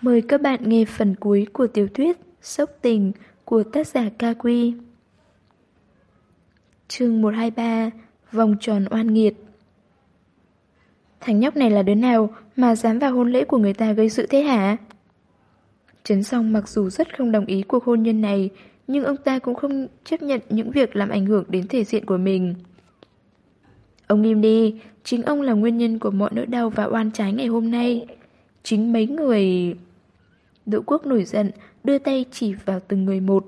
Mời các bạn nghe phần cuối của tiểu thuyết Sốc tình của tác giả Kaqui. Chương 123 Vòng tròn oan nghiệt Thằng nhóc này là đứa nào mà dám vào hôn lễ của người ta gây sự thế hả? Trấn song mặc dù rất không đồng ý cuộc hôn nhân này, nhưng ông ta cũng không chấp nhận những việc làm ảnh hưởng đến thể diện của mình. Ông im đi, chính ông là nguyên nhân của mọi nỗi đau và oan trái ngày hôm nay. Chính mấy người... Đỗ quốc nổi giận, đưa tay chỉ vào từng người một.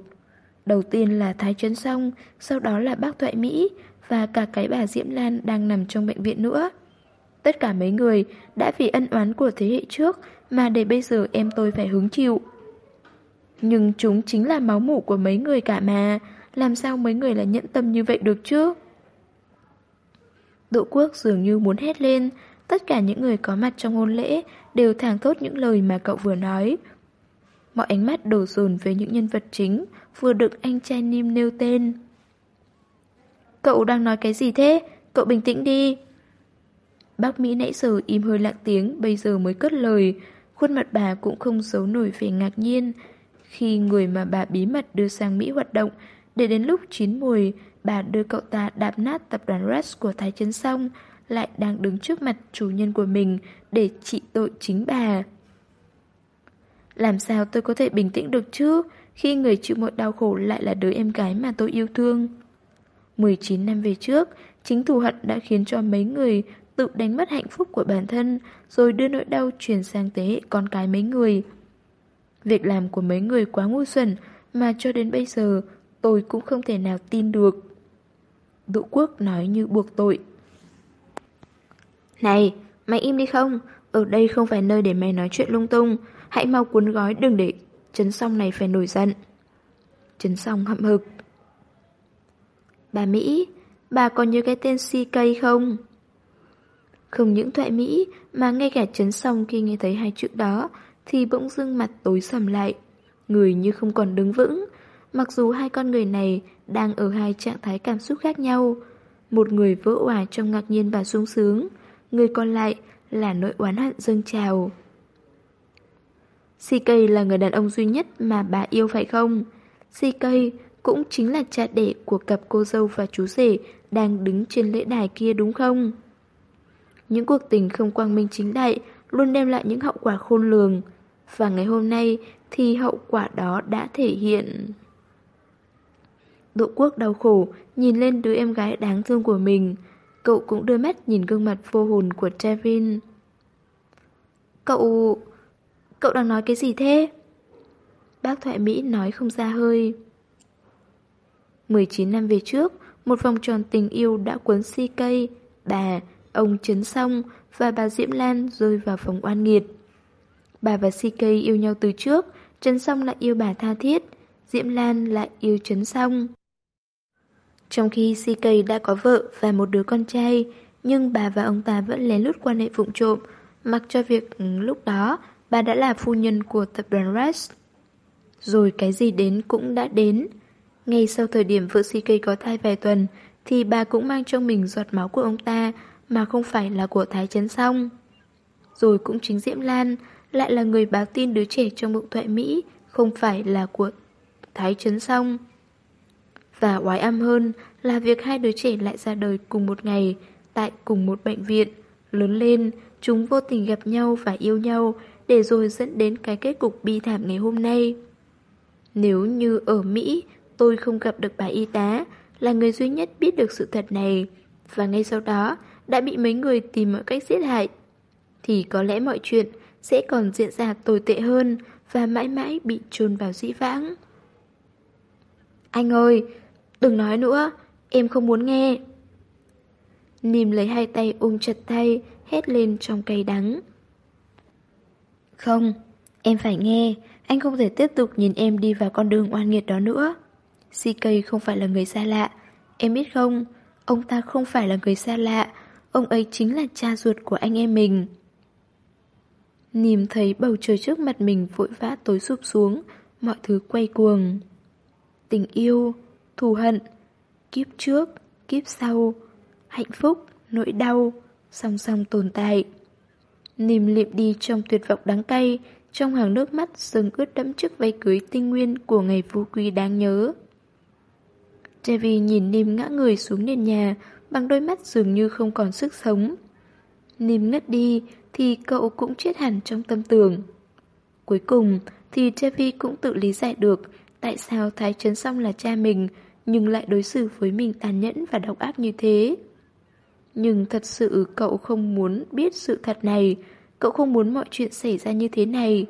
Đầu tiên là Thái Trấn Song, sau đó là bác Thoại Mỹ và cả cái bà Diễm Lan đang nằm trong bệnh viện nữa. Tất cả mấy người đã vì ân oán của thế hệ trước mà để bây giờ em tôi phải hứng chịu. Nhưng chúng chính là máu mủ của mấy người cả mà, làm sao mấy người lại nhẫn tâm như vậy được chứ? đỗ quốc dường như muốn hét lên, tất cả những người có mặt trong hôn lễ đều thẳng thốt những lời mà cậu vừa nói. Mọi ánh mắt đổ dồn về những nhân vật chính vừa được anh trai Nim nêu tên. Cậu đang nói cái gì thế? Cậu bình tĩnh đi. Bác Mỹ nãy giờ im hơi lặng tiếng, bây giờ mới cất lời. Khuôn mặt bà cũng không giấu nổi vẻ ngạc nhiên. Khi người mà bà bí mật đưa sang Mỹ hoạt động, để đến lúc chín mùi, bà đưa cậu ta đạp nát tập đoàn Rex của Thái Trấn xong, lại đang đứng trước mặt chủ nhân của mình để trị tội chính bà. Làm sao tôi có thể bình tĩnh được chứ, khi người chịu mọi đau khổ lại là đứa em gái mà tôi yêu thương? 19 năm về trước, chính thù hận đã khiến cho mấy người tự đánh mất hạnh phúc của bản thân, rồi đưa nỗi đau truyền sang thế hệ con cái mấy người. Việc làm của mấy người quá ngu xuẩn mà cho đến bây giờ tôi cũng không thể nào tin được. Đỗ Quốc nói như buộc tội. Này, mày im đi không? Ở đây không phải nơi để mày nói chuyện lung tung. Hãy mau cuốn gói đừng để chấn song này phải nổi giận. Chấn song hậm hực. Bà Mỹ, bà còn nhớ cái tên CK không? Không những thoại Mỹ mà ngay cả chấn song khi nghe thấy hai chữ đó thì bỗng dưng mặt tối sầm lại. Người như không còn đứng vững. Mặc dù hai con người này đang ở hai trạng thái cảm xúc khác nhau. Một người vỡ òa trong ngạc nhiên và sung sướng. Người còn lại là nỗi oán hận dâng trào. CK là người đàn ông duy nhất mà bà yêu phải không? CK cũng chính là cha đẻ của cặp cô dâu và chú rể đang đứng trên lễ đài kia đúng không? Những cuộc tình không quang minh chính đại luôn đem lại những hậu quả khôn lường. Và ngày hôm nay thì hậu quả đó đã thể hiện. Độ quốc đau khổ nhìn lên đứa em gái đáng thương của mình. Cậu cũng đưa mắt nhìn gương mặt vô hồn của Trevin. Cậu... Cậu đang nói cái gì thế? Bác Thoại Mỹ nói không ra hơi. 19 năm về trước, một vòng tròn tình yêu đã cuốn si cây, bà, ông Trấn Song và bà Diễm Lan rơi vào phòng oan nghiệt. Bà và si cây yêu nhau từ trước, Trấn Song lại yêu bà tha thiết, Diễm Lan lại yêu Trấn Song. Trong khi si cây đã có vợ và một đứa con trai, nhưng bà và ông ta vẫn lén lút quan hệ vụng trộm, mặc cho việc ừ, lúc đó bà đã là phu nhân của tập đoàn Rest. Rồi cái gì đến cũng đã đến. Ngay sau thời điểm vợ CK có thai vài tuần, thì bà cũng mang trong mình giọt máu của ông ta, mà không phải là của Thái Trấn Song. Rồi cũng chính Diễm Lan lại là người báo tin đứa trẻ trong bụng thoại Mỹ không phải là của Thái Trấn Song. Và oái âm hơn là việc hai đứa trẻ lại ra đời cùng một ngày, tại cùng một bệnh viện. Lớn lên, chúng vô tình gặp nhau và yêu nhau, để rồi dẫn đến cái kết cục bi thảm ngày hôm nay. Nếu như ở Mỹ, tôi không gặp được bà y tá, là người duy nhất biết được sự thật này, và ngay sau đó đã bị mấy người tìm mọi cách giết hại, thì có lẽ mọi chuyện sẽ còn diễn ra tồi tệ hơn và mãi mãi bị chôn vào dĩ vãng. Anh ơi, đừng nói nữa, em không muốn nghe. Nìm lấy hai tay ôm chặt tay, hét lên trong cay đắng. Không, em phải nghe, anh không thể tiếp tục nhìn em đi vào con đường oan nghiệt đó nữa. CK không phải là người xa lạ, em biết không, ông ta không phải là người xa lạ, ông ấy chính là cha ruột của anh em mình. Nìm thấy bầu trời trước mặt mình vội vã tối sụp xuống, mọi thứ quay cuồng. Tình yêu, thù hận, kiếp trước, kiếp sau, hạnh phúc, nỗi đau, song song tồn tại. Nìm liệm đi trong tuyệt vọng đắng cay, trong hàng nước mắt sừng ướt đẫm chiếc váy cưới tinh nguyên của ngày phú quý đáng nhớ. Trevi nhìn Nìm ngã người xuống nền nhà, bằng đôi mắt dường như không còn sức sống. Nìm ngất đi, thì cậu cũng chết hẳn trong tâm tưởng. Cuối cùng, thì Trevi cũng tự lý giải được tại sao Thái Trấn Song là cha mình, nhưng lại đối xử với mình tàn nhẫn và độc ác như thế. Nhưng thật sự cậu không muốn biết sự thật này, cậu không muốn mọi chuyện xảy ra như thế này.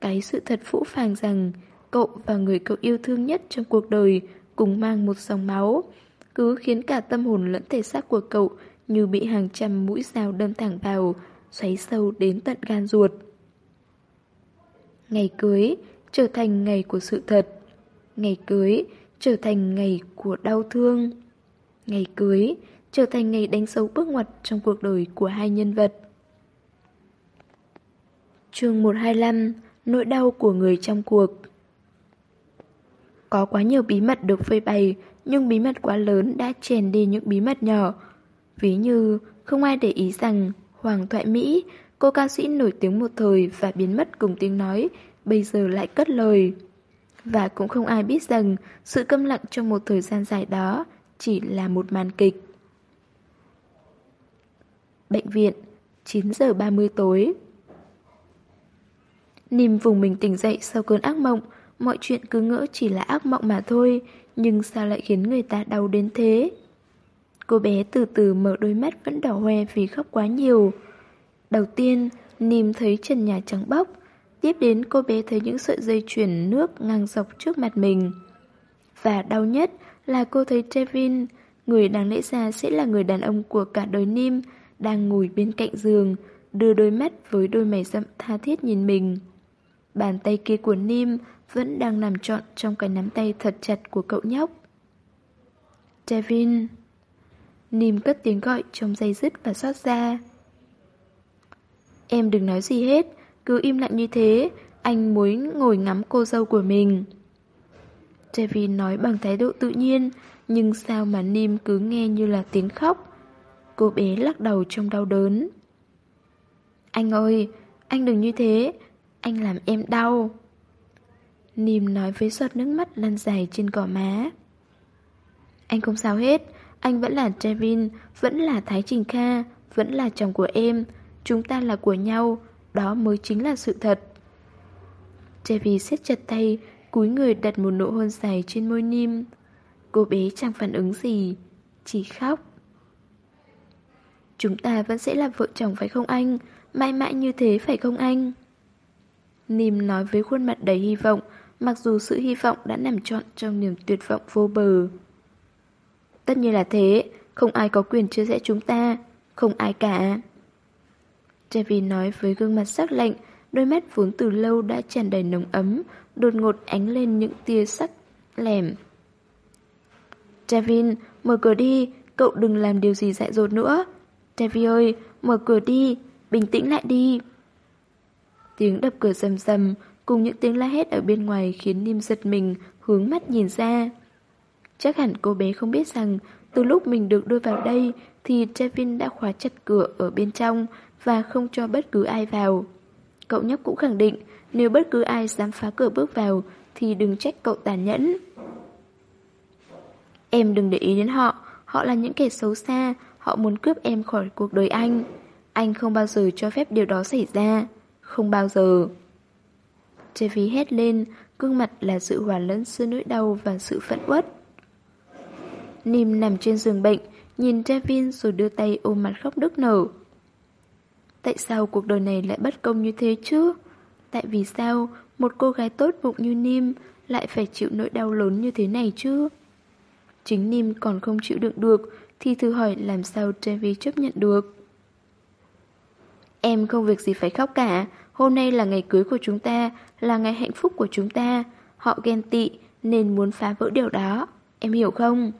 Cái sự thật phũ phàng rằng cậu và người cậu yêu thương nhất trong cuộc đời cùng mang một dòng máu, cứ khiến cả tâm hồn lẫn thể xác của cậu như bị hàng trăm mũi dao đâm thẳng vào, xoáy sâu đến tận gan ruột. Ngày cưới trở thành ngày của sự thật. Ngày cưới trở thành ngày của đau thương. Ngày cưới trở thành ngày đánh dấu bước ngoặt trong cuộc đời của hai nhân vật. chương 125 Nỗi đau của người trong cuộc Có quá nhiều bí mật được phơi bày, nhưng bí mật quá lớn đã chèn đi những bí mật nhỏ. Ví như không ai để ý rằng Hoàng Thoại Mỹ, cô ca sĩ nổi tiếng một thời và biến mất cùng tiếng nói, bây giờ lại cất lời. Và cũng không ai biết rằng sự câm lặng trong một thời gian dài đó chỉ là một màn kịch. Bệnh viện, 9 giờ 30 tối. Nìm vùng mình tỉnh dậy sau cơn ác mộng, mọi chuyện cứ ngỡ chỉ là ác mộng mà thôi, nhưng sao lại khiến người ta đau đến thế? Cô bé từ từ mở đôi mắt vẫn đỏ hoe vì khóc quá nhiều. Đầu tiên, Nìm thấy trần nhà trắng bóc, tiếp đến cô bé thấy những sợi dây chuyển nước ngang dọc trước mặt mình. Và đau nhất là cô thấy Trevin, người đáng lẽ ra sẽ là người đàn ông của cả đời Nim, đang ngồi bên cạnh giường, đưa đôi mắt với đôi mày rậm tha thiết nhìn mình. Bàn tay kia của Nim vẫn đang nằm trọn trong cái nắm tay thật chặt của cậu nhóc. Devin Nim cất tiếng gọi trong dây dứt và xót ra. Em đừng nói gì hết, cứ im lặng như thế, anh muốn ngồi ngắm cô dâu của mình. Devin nói bằng thái độ tự nhiên, nhưng sao mà Nim cứ nghe như là tiếng khóc. Cô bé lắc đầu trong đau đớn. Anh ơi, anh đừng như thế, anh làm em đau. Nìm nói với giọt nước mắt lăn dài trên cỏ má. Anh không sao hết, anh vẫn là Trevin, vẫn là Thái Trình Kha, vẫn là chồng của em. Chúng ta là của nhau, đó mới chính là sự thật. Trevi siết chặt tay, cúi người đặt một nụ hôn dài trên môi Nim. Cô bé chẳng phản ứng gì, chỉ khóc. Chúng ta vẫn sẽ là vợ chồng phải không anh? Mãi mãi như thế phải không anh? Nìm nói với khuôn mặt đầy hy vọng, mặc dù sự hy vọng đã nằm trọn trong niềm tuyệt vọng vô bờ. Tất nhiên là thế, không ai có quyền chia rẽ chúng ta, không ai cả. Trevi nói với gương mặt sắc lạnh, đôi mắt vốn từ lâu đã tràn đầy nồng ấm, đột ngột ánh lên những tia sắc lẻm. Javin, mở cửa đi, cậu đừng làm điều gì dại dột nữa. Devi ơi, mở cửa đi, bình tĩnh lại đi. Tiếng đập cửa rầm rầm, cùng những tiếng la hét ở bên ngoài khiến Nim giật mình, hướng mắt nhìn ra. Chắc hẳn cô bé không biết rằng từ lúc mình được đưa vào đây thì Trevin đã khóa chặt cửa ở bên trong và không cho bất cứ ai vào. Cậu nhóc cũng khẳng định nếu bất cứ ai dám phá cửa bước vào thì đừng trách cậu tàn nhẫn. Em đừng để ý đến họ, họ là những kẻ xấu xa, họ muốn cướp em khỏi cuộc đời anh. Anh không bao giờ cho phép điều đó xảy ra. Không bao giờ. Chevy hét lên, gương mặt là sự hòa lẫn giữa nỗi đau và sự phẫn uất. Nìm nằm trên giường bệnh, nhìn Trevin rồi đưa tay ôm mặt khóc nức nở. Tại sao cuộc đời này lại bất công như thế chứ? Tại vì sao một cô gái tốt bụng như Nim lại phải chịu nỗi đau lớn như thế này chứ? Chính Nim còn không chịu đựng được thì thử hỏi làm sao Trevi chấp nhận được. Em không việc gì phải khóc cả, hôm nay là ngày cưới của chúng ta, là ngày hạnh phúc của chúng ta. Họ ghen tị nên muốn phá vỡ điều đó, em hiểu không?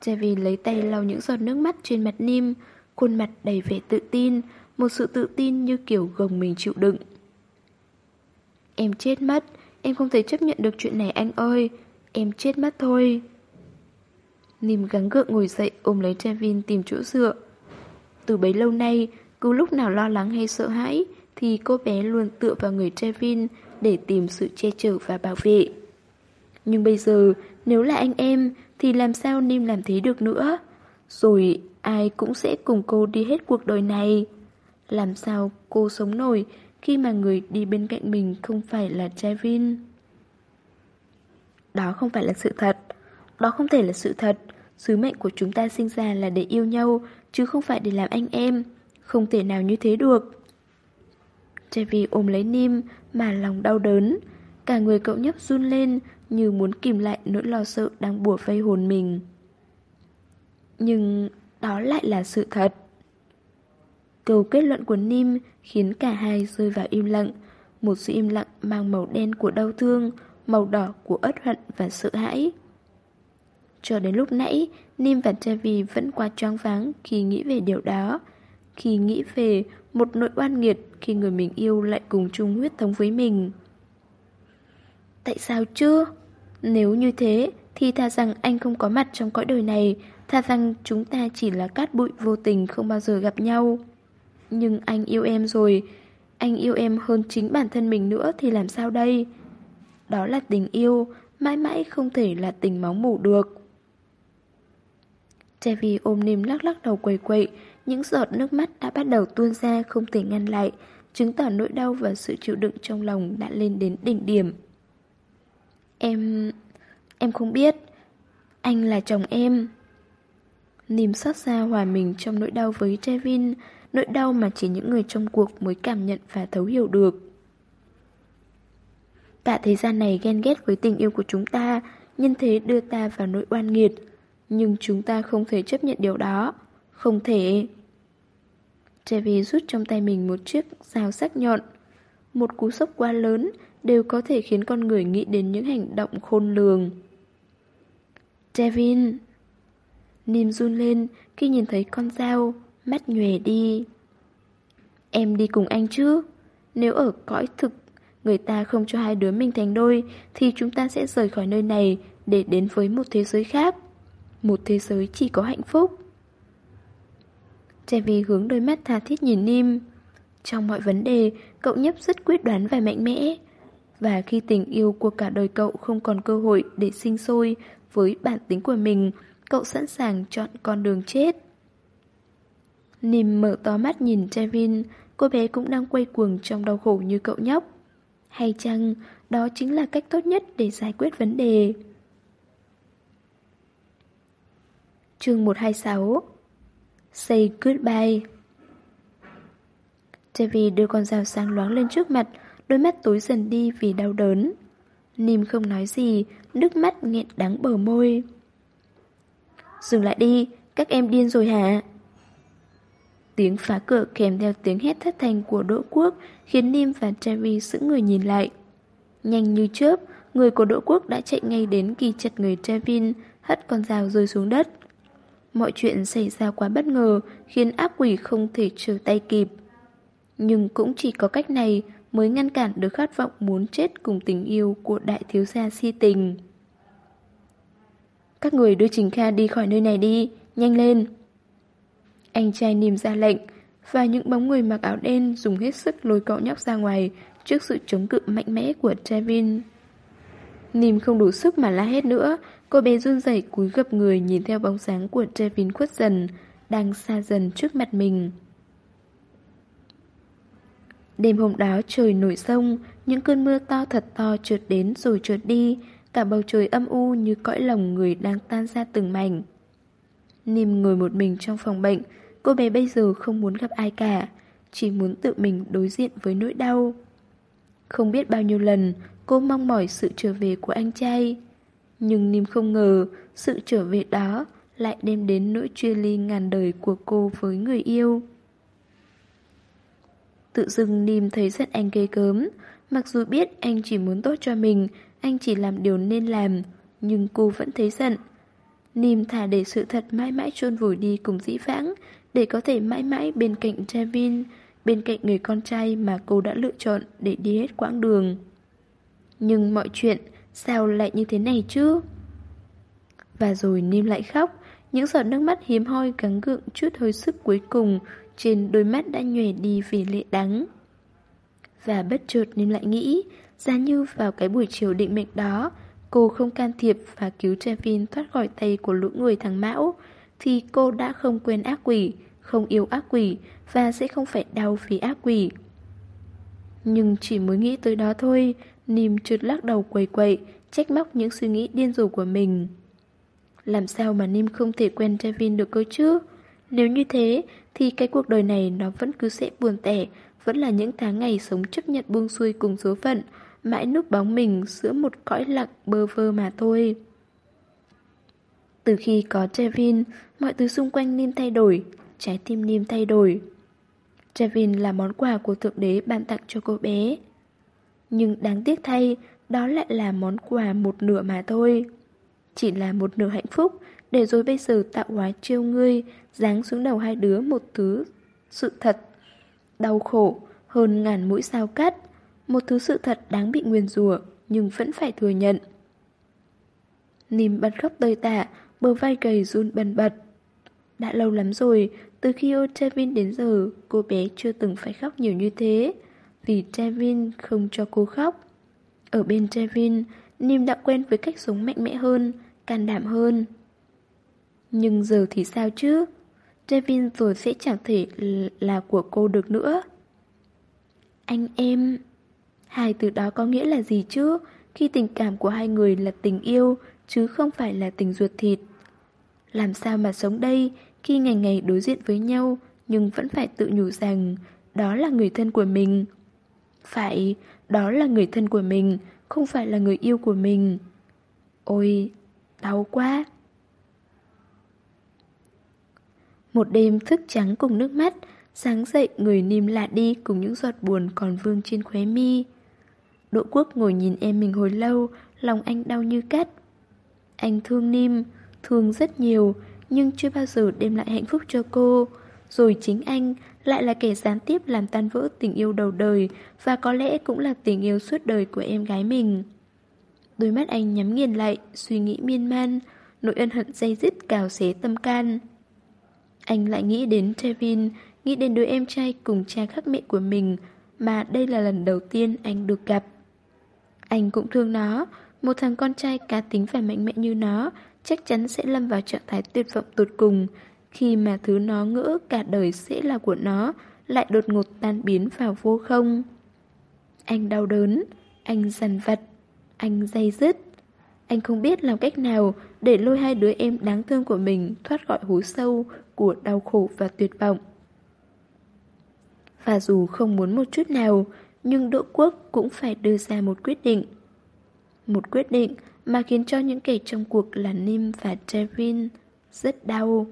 Trevi lấy tay lau những giọt nước mắt trên mặt Nim, khuôn mặt đầy vẻ tự tin, một sự tự tin như kiểu gồng mình chịu đựng. Em chết mất, em không thể chấp nhận được chuyện này anh ơi, em chết mất thôi. Nim gắng gượng ngồi dậy ôm lấy Trevin tìm chỗ dựa. Từ bấy lâu nay, cứ lúc nào lo lắng hay sợ hãi, thì cô bé luôn tựa vào người Trevin để tìm sự che chở và bảo vệ. Nhưng bây giờ, nếu là anh em, thì làm sao Nim làm thế được nữa? Rồi ai cũng sẽ cùng cô đi hết cuộc đời này. Làm sao cô sống nổi khi mà người đi bên cạnh mình không phải là Trevin? Đó không phải là sự thật. Đó không thể là sự thật. Sứ mệnh của chúng ta sinh ra là để yêu nhau, chứ không phải để làm anh em. Không thể nào như thế được. Trevi ôm lấy Nim mà lòng đau đớn. Cả người cậu nhóc run lên như muốn kìm lại nỗi lo sợ đang bùa vây hồn mình. Nhưng đó lại là sự thật. Câu kết luận của Nim khiến cả hai rơi vào im lặng. Một sự im lặng mang màu đen của đau thương, màu đỏ của ất hận và sợ hãi. Cho đến lúc nãy, Nim và Trevi vẫn quá choáng váng khi nghĩ về điều đó. Khi nghĩ về một nỗi oan nghiệt khi người mình yêu lại cùng chung huyết thống với mình. Tại sao chưa? Nếu như thế, thì thà rằng anh không có mặt trong cõi đời này, thà rằng chúng ta chỉ là cát bụi vô tình không bao giờ gặp nhau. Nhưng anh yêu em rồi, anh yêu em hơn chính bản thân mình nữa thì làm sao đây? Đó là tình yêu, mãi mãi không thể là tình máu mủ được. Chevy ôm niềm lắc lắc đầu quầy quậy, những giọt nước mắt đã bắt đầu tuôn ra không thể ngăn lại, chứng tỏ nỗi đau và sự chịu đựng trong lòng đã lên đến đỉnh điểm. Em... em không biết. Anh là chồng em. Nìm xót xa hòa mình trong nỗi đau với Trevin, nỗi đau mà chỉ những người trong cuộc mới cảm nhận và thấu hiểu được. Cả thế gian này ghen ghét với tình yêu của chúng ta, nhân thế đưa ta vào nỗi oan nghiệt. Nhưng chúng ta không thể chấp nhận điều đó. Không thể. Trevi rút trong tay mình một chiếc dao sắc nhọn. Một cú sốc quá lớn đều có thể khiến con người nghĩ đến những hành động khôn lường. Trevin! Nim run lên khi nhìn thấy con dao, mắt nhòe đi. Em đi cùng anh chứ? Nếu ở cõi thực, người ta không cho hai đứa mình thành đôi, thì chúng ta sẽ rời khỏi nơi này để đến với một thế giới khác. Một thế giới chỉ có hạnh phúc. Chevy hướng đôi mắt tha thiết nhìn Nim. Trong mọi vấn đề, cậu nhấp rất quyết đoán và mạnh mẽ. Và khi tình yêu của cả đời cậu không còn cơ hội để sinh sôi với bản tính của mình, cậu sẵn sàng chọn con đường chết. Nim mở to mắt nhìn Trevin, cô bé cũng đang quay cuồng trong đau khổ như cậu nhóc. Hay chăng đó chính là cách tốt nhất để giải quyết vấn đề? Chương 126 Say goodbye. Devi đưa con dao sáng loáng lên trước mặt, Đôi mắt tối dần đi vì đau đớn. Nìm không nói gì, Nước mắt nghẹn đắng bờ môi. Dừng lại đi, Các em điên rồi hả? Tiếng phá cửa kèm theo tiếng hét thất thanh của Đỗ Quốc Khiến Nim và Devi sững người nhìn lại. Nhanh như chớp, Người của Đỗ Quốc đã chạy ngay đến kỳ chặt người Trevin Hất con dao rơi xuống đất. Mọi chuyện xảy ra quá bất ngờ khiến ác quỷ không thể trở tay kịp. Nhưng cũng chỉ có cách này mới ngăn cản được khát vọng muốn chết cùng tình yêu của đại thiếu gia si tình. Các người đưa Trình Kha đi khỏi nơi này đi, nhanh lên. Anh trai niềm ra lệnh, và những bóng người mặc áo đen dùng hết sức lôi cậu nhóc ra ngoài trước sự chống cự mạnh mẽ của Trevin. Nìm không đủ sức mà la hết nữa, Cô bé run rẩy cúi gập người nhìn theo bóng dáng của Trevin khuất dần, đang xa dần trước mặt mình. Đêm hôm đó trời nổi sông, những cơn mưa to thật to trượt đến rồi trượt đi, cả bầu trời âm u như cõi lòng người đang tan ra từng mảnh. Nìm ngồi một mình trong phòng bệnh, cô bé bây giờ không muốn gặp ai cả, chỉ muốn tự mình đối diện với nỗi đau. Không biết bao nhiêu lần, cô mong mỏi sự trở về của anh trai. Nhưng Nìm không ngờ sự trở về đó lại đem đến nỗi chia ly ngàn đời của cô với người yêu. Tự dưng Nìm thấy giận anh ghê cớm, mặc dù biết anh chỉ muốn tốt cho mình, anh chỉ làm điều nên làm, nhưng cô vẫn thấy giận. Nìm thả để sự thật mãi mãi chôn vùi đi cùng dĩ vãng, để có thể mãi mãi bên cạnh Javin, bên cạnh người con trai mà cô đã lựa chọn để đi hết quãng đường. Nhưng mọi chuyện Sao lại như thế này chứ? Và rồi Nim lại khóc, những giọt nước mắt hiếm hoi gắng gượng chút hơi sức cuối cùng trên đôi mắt đã nhòe đi vì lệ đắng. Và bất chợt Nim lại nghĩ, giá như vào cái buổi chiều định mệnh đó, cô không can thiệp và cứu Trevin thoát khỏi tay của lũ người thằng Mão, thì cô đã không quên ác quỷ, không yêu ác quỷ và sẽ không phải đau vì ác quỷ. Nhưng chỉ mới nghĩ tới đó thôi, Nìm trượt lắc đầu quầy quậy, trách móc những suy nghĩ điên rồ của mình. Làm sao mà Nim không thể quen Trevin được cơ chứ? Nếu như thế, thì cái cuộc đời này nó vẫn cứ sẽ buồn tẻ, vẫn là những tháng ngày sống chấp nhận buông xuôi cùng số phận, mãi núp bóng mình giữa một cõi lặng bơ vơ mà thôi. Từ khi có Trevin, mọi thứ xung quanh Nim thay đổi, trái tim Nim thay đổi. Trevin là món quà của Thượng Đế ban tặng cho cô bé. Nhưng đáng tiếc thay, đó lại là món quà một nửa mà thôi. Chỉ là một nửa hạnh phúc, để rồi bây giờ tạo hóa trêu ngươi, giáng xuống đầu hai đứa một thứ sự thật. Đau khổ, hơn ngàn mũi sao cắt. Một thứ sự thật đáng bị nguyền rủa nhưng vẫn phải thừa nhận. Nìm bật khóc tơi tạ, bờ vai gầy run bần bật. Đã lâu lắm rồi, từ khi ô đến giờ, cô bé chưa từng phải khóc nhiều như thế. Vì Trevin không cho cô khóc. Ở bên Trevin, Nim đã quen với cách sống mạnh mẽ hơn, can đảm hơn. Nhưng giờ thì sao chứ? Trevin rồi sẽ chẳng thể là của cô được nữa. Anh em... Hai từ đó có nghĩa là gì chứ? Khi tình cảm của hai người là tình yêu, chứ không phải là tình ruột thịt. Làm sao mà sống đây khi ngày ngày đối diện với nhau nhưng vẫn phải tự nhủ rằng đó là người thân của mình. Phải, đó là người thân của mình, không phải là người yêu của mình. Ôi, đau quá. Một đêm thức trắng cùng nước mắt, sáng dậy người Nim lạ đi cùng những giọt buồn còn vương trên khóe mi. Đỗ quốc ngồi nhìn em mình hồi lâu, lòng anh đau như cắt. Anh thương Nim, thương rất nhiều, nhưng chưa bao giờ đem lại hạnh phúc cho cô. Rồi chính anh lại là kẻ gián tiếp làm tan vỡ tình yêu đầu đời và có lẽ cũng là tình yêu suốt đời của em gái mình. Đôi mắt anh nhắm nghiền lại, suy nghĩ miên man, nỗi ân hận dây dứt cào xé tâm can. Anh lại nghĩ đến Trevin, nghĩ đến đứa em trai cùng cha khác mẹ của mình mà đây là lần đầu tiên anh được gặp. Anh cũng thương nó, một thằng con trai cá tính và mạnh mẽ như nó chắc chắn sẽ lâm vào trạng thái tuyệt vọng tột cùng khi mà thứ nó ngỡ cả đời sẽ là của nó lại đột ngột tan biến vào vô không. Anh đau đớn, anh dằn vặt, anh dây dứt. Anh không biết làm cách nào để lôi hai đứa em đáng thương của mình thoát khỏi hố sâu của đau khổ và tuyệt vọng. Và dù không muốn một chút nào, nhưng Đỗ Quốc cũng phải đưa ra một quyết định. Một quyết định mà khiến cho những kẻ trong cuộc là Nim và Trevin rất đau.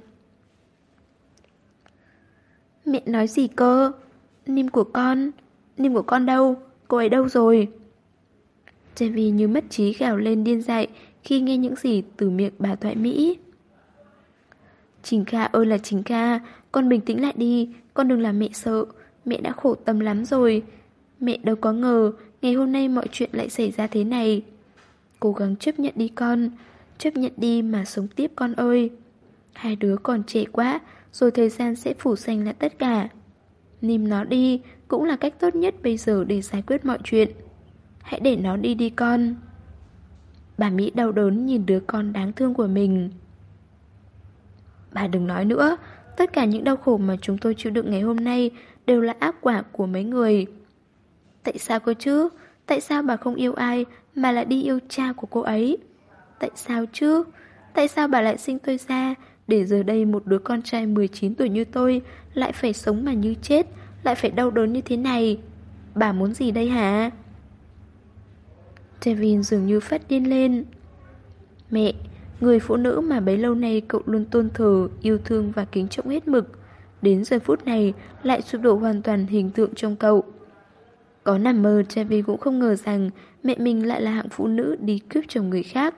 Mẹ nói gì cơ? Nim của con? Nim của con đâu? Cô ấy đâu rồi? Trevi như mất trí gào lên điên dại khi nghe những gì từ miệng bà thoại Mỹ. Trình Kha ơi là Trình Kha, con bình tĩnh lại đi, con đừng làm mẹ sợ, mẹ đã khổ tâm lắm rồi. Mẹ đâu có ngờ, ngày hôm nay mọi chuyện lại xảy ra thế này. Cố gắng chấp nhận đi con, chấp nhận đi mà sống tiếp con ơi. Hai đứa còn trẻ quá, rồi thời gian sẽ phủ xanh lại tất cả. Nìm nó đi cũng là cách tốt nhất bây giờ để giải quyết mọi chuyện. Hãy để nó đi đi con. Bà Mỹ đau đớn nhìn đứa con đáng thương của mình. Bà đừng nói nữa, tất cả những đau khổ mà chúng tôi chịu đựng ngày hôm nay đều là ác quả của mấy người. Tại sao cơ chứ? Tại sao bà không yêu ai mà lại đi yêu cha của cô ấy? Tại sao chứ? Tại sao bà lại sinh tôi ra để giờ đây một đứa con trai 19 tuổi như tôi lại phải sống mà như chết, lại phải đau đớn như thế này? Bà muốn gì đây hả? Trevin dường như phát điên lên. Mẹ, người phụ nữ mà bấy lâu nay cậu luôn tôn thờ, yêu thương và kính trọng hết mực, đến giờ phút này lại sụp đổ hoàn toàn hình tượng trong cậu. Có nằm mơ, Trevi cũng không ngờ rằng mẹ mình lại là hạng phụ nữ đi cướp chồng người khác.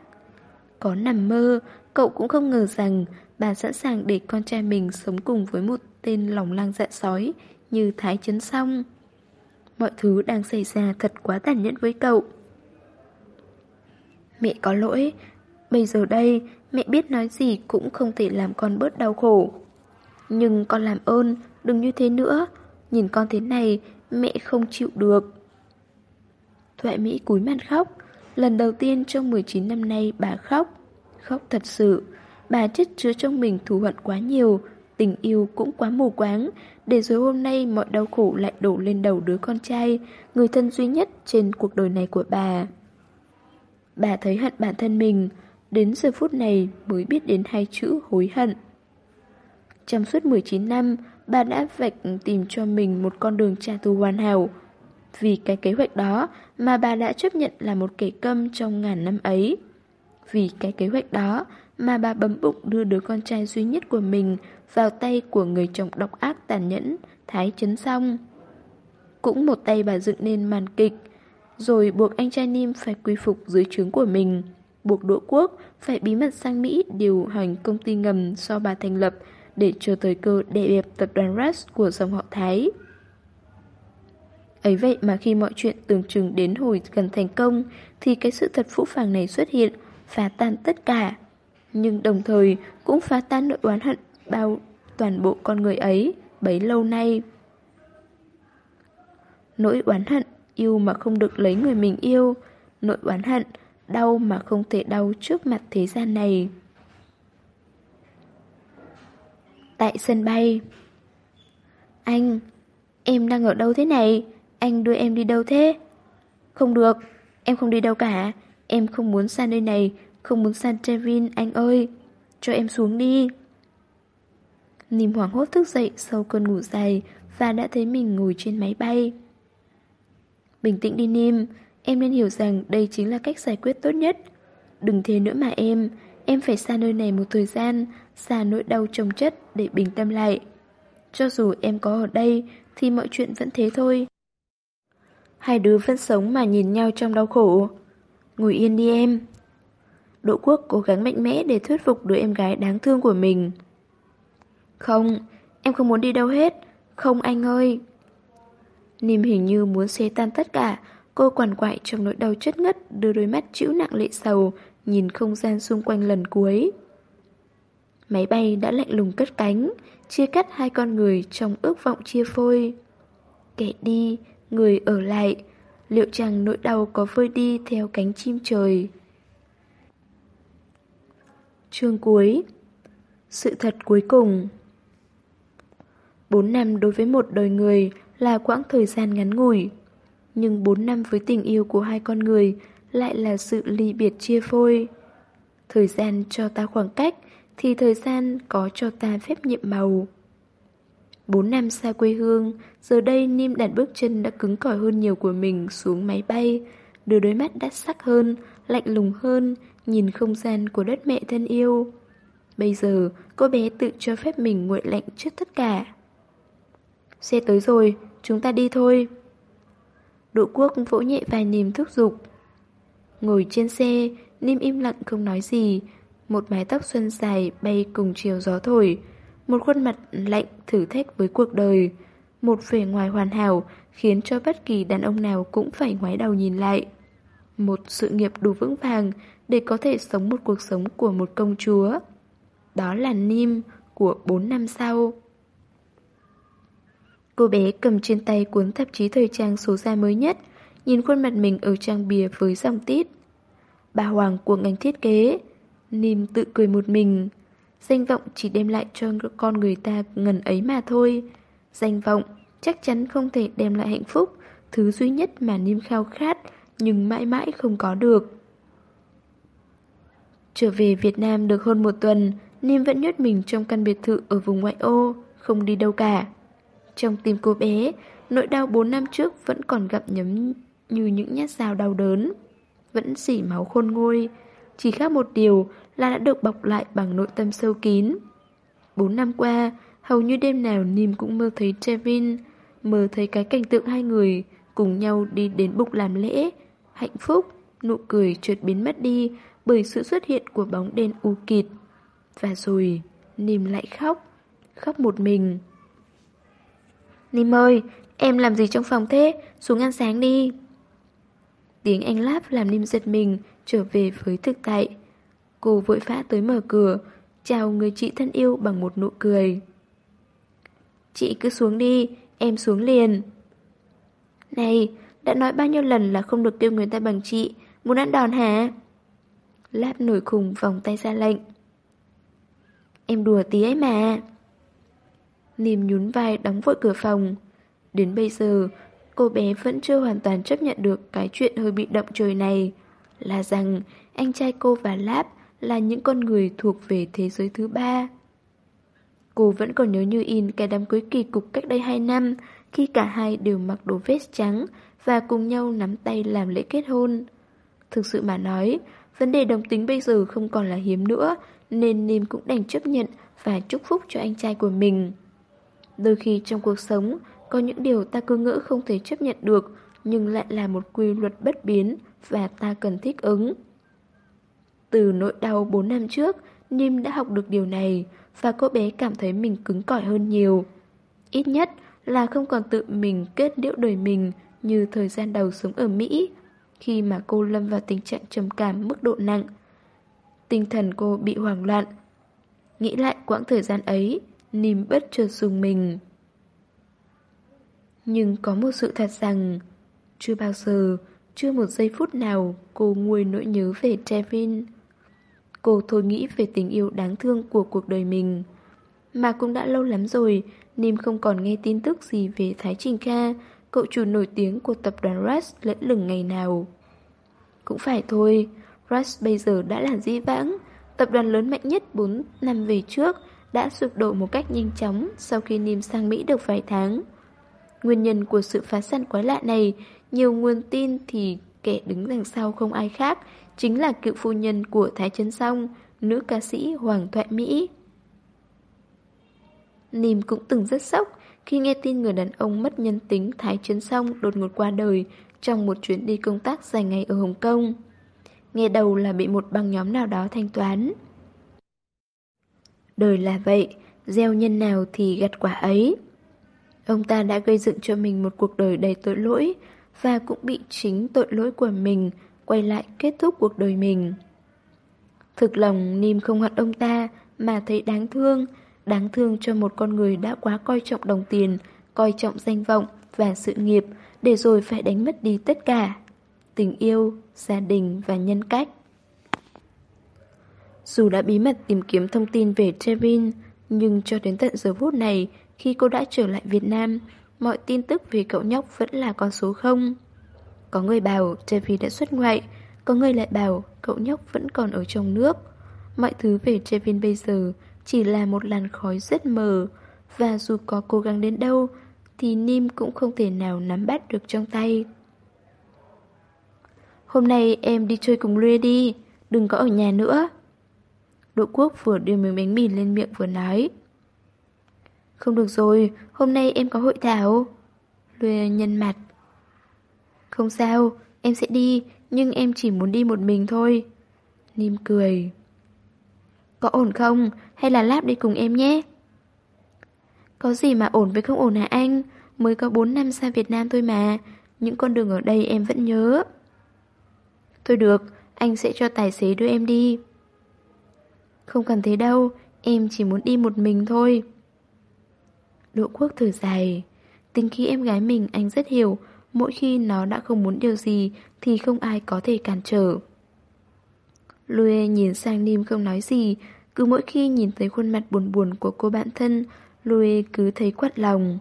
Có nằm mơ, cậu cũng không ngờ rằng bà sẵn sàng để con trai mình sống cùng với một tên lòng lang dạ sói như Thái Chấn Song. Mọi thứ đang xảy ra thật quá tàn nhẫn với cậu. Mẹ có lỗi, bây giờ đây mẹ biết nói gì cũng không thể làm con bớt đau khổ. Nhưng con làm ơn, đừng như thế nữa. Nhìn con thế này, mẹ không chịu được. Thoại Mỹ cúi mặt khóc. Lần đầu tiên trong 19 năm nay bà khóc. Khóc thật sự. Bà chất chứa trong mình thù hận quá nhiều, tình yêu cũng quá mù quáng, để rồi hôm nay mọi đau khổ lại đổ lên đầu đứa con trai, người thân duy nhất trên cuộc đời này của bà. Bà thấy hận bản thân mình, đến giờ phút này mới biết đến hai chữ hối hận. Trong suốt 19 năm, bà đã vạch tìm cho mình một con đường trả thù hoàn hảo. Vì cái kế hoạch đó mà bà đã chấp nhận là một kẻ câm trong ngàn năm ấy. Vì cái kế hoạch đó mà bà bấm bụng đưa đứa con trai duy nhất của mình vào tay của người chồng độc ác tàn nhẫn, Thái Chấn Song. Cũng một tay bà dựng nên màn kịch, rồi buộc anh trai Nim phải quy phục dưới trướng của mình, buộc Đỗ Quốc phải bí mật sang Mỹ điều hành công ty ngầm do bà thành lập để chờ thời cơ đè bẹp tập đoàn Rush của dòng họ Thái. Ấy vậy mà khi mọi chuyện tưởng chừng đến hồi gần thành công thì cái sự thật phũ phàng này xuất hiện, phá tan tất cả. Nhưng đồng thời cũng phá tan nỗi oán hận bao toàn bộ con người ấy bấy lâu nay. Nỗi oán hận, yêu mà không được lấy người mình yêu, nỗi oán hận, đau mà không thể đau trước mặt thế gian này. Tại sân bay Anh, em đang ở đâu thế này? Anh đưa em đi đâu thế? Không được, em không đi đâu cả. Em không muốn xa nơi này, không muốn san Trevin, anh ơi. Cho em xuống đi. Nìm hoảng hốt thức dậy sau cơn ngủ dài và đã thấy mình ngồi trên máy bay. Bình tĩnh đi Nim, em nên hiểu rằng đây chính là cách giải quyết tốt nhất. Đừng thế nữa mà em, em phải xa nơi này một thời gian, xa nỗi đau trồng chất để bình tâm lại. Cho dù em có ở đây thì mọi chuyện vẫn thế thôi. Hai đứa vẫn sống mà nhìn nhau trong đau khổ. Ngồi yên đi em. Đỗ Quốc cố gắng mạnh mẽ để thuyết phục đứa em gái đáng thương của mình. Không, em không muốn đi đâu hết. Không anh ơi. Nìm hình như muốn xé tan tất cả. Cô quằn quại trong nỗi đau chất ngất, đưa đôi mắt chịu nặng lệ sầu, nhìn không gian xung quanh lần cuối. Máy bay đã lạnh lùng cất cánh, chia cắt hai con người trong ước vọng chia phôi. Kẻ đi, người ở lại, liệu chàng nỗi đau có vơi đi theo cánh chim trời. Chương cuối Sự thật cuối cùng 4 năm đối với một đời người là quãng thời gian ngắn ngủi. Nhưng 4 năm với tình yêu của hai con người lại là sự ly biệt chia phôi. Thời gian cho ta khoảng cách thì thời gian có cho ta phép nhiệm màu. 4 năm xa quê hương, giờ đây Nim đặt bước chân đã cứng cỏi hơn nhiều của mình xuống máy bay, đôi đôi mắt đắt sắc hơn, lạnh lùng hơn, nhìn không gian của đất mẹ thân yêu. Bây giờ, cô bé tự cho phép mình nguội lạnh trước tất cả. Xe tới rồi, chúng ta đi thôi. Đỗ quốc vỗ nhẹ vài niềm thúc giục. Ngồi trên xe, Nim im lặng không nói gì. Một mái tóc xuân dài bay cùng chiều gió thổi. Một khuôn mặt lạnh thử thách với cuộc đời. Một vẻ ngoài hoàn hảo khiến cho bất kỳ đàn ông nào cũng phải ngoái đầu nhìn lại. Một sự nghiệp đủ vững vàng để có thể sống một cuộc sống của một công chúa. Đó là Nim của 4 năm sau. Cô bé cầm trên tay cuốn tạp chí thời trang số ra mới nhất, nhìn khuôn mặt mình ở trang bìa với dòng tít. Bà Hoàng của ngành thiết kế. Nim tự cười một mình. Danh vọng chỉ đem lại cho con người ta ngần ấy mà thôi. Danh vọng chắc chắn không thể đem lại hạnh phúc, thứ duy nhất mà Nim khao khát, nhưng mãi mãi không có được. Trở về Việt Nam được hơn một tuần, Nim vẫn nhốt mình trong căn biệt thự ở vùng ngoại ô, không đi đâu cả. Trong tim cô bé, nỗi đau 4 năm trước vẫn còn gặm nhấm như những nhát dao đau đớn. Vẫn dỉ máu khôn ngôi. Chỉ khác một điều là đã được bọc lại bằng nội tâm sâu kín. 4 năm qua, hầu như đêm nào Nim cũng mơ thấy Trevin, mơ thấy cái cảnh tượng hai người cùng nhau đi đến bục làm lễ. Hạnh phúc, nụ cười trượt biến mất đi bởi sự xuất hiện của bóng đen u kịt. Và rồi, Nim lại khóc, khóc một mình. Nim ơi, em làm gì trong phòng thế? Xuống ăn sáng đi. Tiếng anh láp làm Nim giật mình, trở về với thực tại. Cô vội vã tới mở cửa, chào người chị thân yêu bằng một nụ cười. Chị cứ xuống đi, em xuống liền. Này, đã nói bao nhiêu lần là không được kêu người ta bằng chị, muốn ăn đòn hả? Láp nổi khùng vòng tay ra lệnh. Em đùa tí ấy mà. Nìm nhún vai đóng vội cửa phòng. Đến bây giờ, cô bé vẫn chưa hoàn toàn chấp nhận được cái chuyện hơi bị động trời này. Là rằng anh trai cô và Láp là những con người thuộc về thế giới thứ ba. Cô vẫn còn nhớ như in cái đám cưới kỳ cục cách đây 2 năm khi cả hai đều mặc đồ vest trắng và cùng nhau nắm tay làm lễ kết hôn. Thực sự mà nói, vấn đề đồng tính bây giờ không còn là hiếm nữa nên Nim cũng đành chấp nhận và chúc phúc cho anh trai của mình. Đôi khi trong cuộc sống, có những điều ta cứ ngỡ không thể chấp nhận được nhưng lại là một quy luật bất biến và ta cần thích ứng. Từ nỗi đau 4 năm trước, Nim đã học được điều này và cô bé cảm thấy mình cứng cỏi hơn nhiều. Ít nhất là không còn tự mình kết liễu đời mình như thời gian đầu sống ở Mỹ, khi mà cô lâm vào tình trạng trầm cảm mức độ nặng. Tinh thần cô bị hoảng loạn. Nghĩ lại quãng thời gian ấy, Nìm bất chợt dùng mình. Nhưng có một sự thật rằng, chưa bao giờ, chưa một giây phút nào cô nguôi nỗi nhớ về Trevin. Cô thôi nghĩ về tình yêu đáng thương của cuộc đời mình. Mà cũng đã lâu lắm rồi, Nìm không còn nghe tin tức gì về Thái Trình Kha, cậu chủ nổi tiếng của tập đoàn Rush lẫn lừng ngày nào. Cũng phải thôi, Rush bây giờ đã là di vãng, tập đoàn lớn mạnh nhất 4 năm về trước đã sụp đổ một cách nhanh chóng sau khi Nim sang Mỹ được vài tháng. Nguyên nhân của sự phá sản quái lạ này, nhiều nguồn tin thì kẻ đứng đằng sau không ai khác, chính là cựu phu nhân của Thái Trấn Song, nữ ca sĩ Hoàng Thoại Mỹ. Nìm cũng từng rất sốc khi nghe tin người đàn ông mất nhân tính Thái Trấn Song đột ngột qua đời trong một chuyến đi công tác dài ngày ở Hồng Kông. Nghe đầu là bị một băng nhóm nào đó thanh toán. Đời là vậy, gieo nhân nào thì gặt quả ấy. Ông ta đã gây dựng cho mình một cuộc đời đầy tội lỗi và cũng bị chính tội lỗi của mình quay lại kết thúc cuộc đời mình. Thực lòng Nim không hận ông ta mà thấy đáng thương, đáng thương cho một con người đã quá coi trọng đồng tiền, coi trọng danh vọng và sự nghiệp để rồi phải đánh mất đi tất cả. Tình yêu, gia đình và nhân cách. Dù đã bí mật tìm kiếm thông tin về Trevin, nhưng cho đến tận giờ phút này, khi cô đã trở lại Việt Nam, mọi tin tức về cậu nhóc vẫn là con số không. Có người bảo Trevi đã xuất ngoại, có người lại bảo cậu nhóc vẫn còn ở trong nước. Mọi thứ về Trevin bây giờ chỉ là một làn khói rất mờ, và dù có cố gắng đến đâu, thì Nim cũng không thể nào nắm bắt được trong tay. Hôm nay em đi chơi cùng Lue đi, đừng có ở nhà nữa. Đỗ Quốc vừa đưa miếng bánh mì lên miệng vừa nói. Không được rồi, hôm nay em có hội thảo. Lue nhân mặt. Không sao, em sẽ đi, nhưng em chỉ muốn đi một mình thôi. Nim cười. Có ổn không? Hay là Láp đi cùng em nhé? Có gì mà ổn với không ổn hả anh? Mới có 4 năm xa Việt Nam thôi mà. Những con đường ở đây em vẫn nhớ. Thôi được, anh sẽ cho tài xế đưa em đi. Không cần thế đâu, em chỉ muốn đi một mình thôi. Đỗ quốc thở dài. Tính khí em gái mình anh rất hiểu, mỗi khi nó đã không muốn điều gì thì không ai có thể cản trở. Lue nhìn sang Nim không nói gì, cứ mỗi khi nhìn thấy khuôn mặt buồn buồn của cô bạn thân, Louis cứ thấy quặn lòng.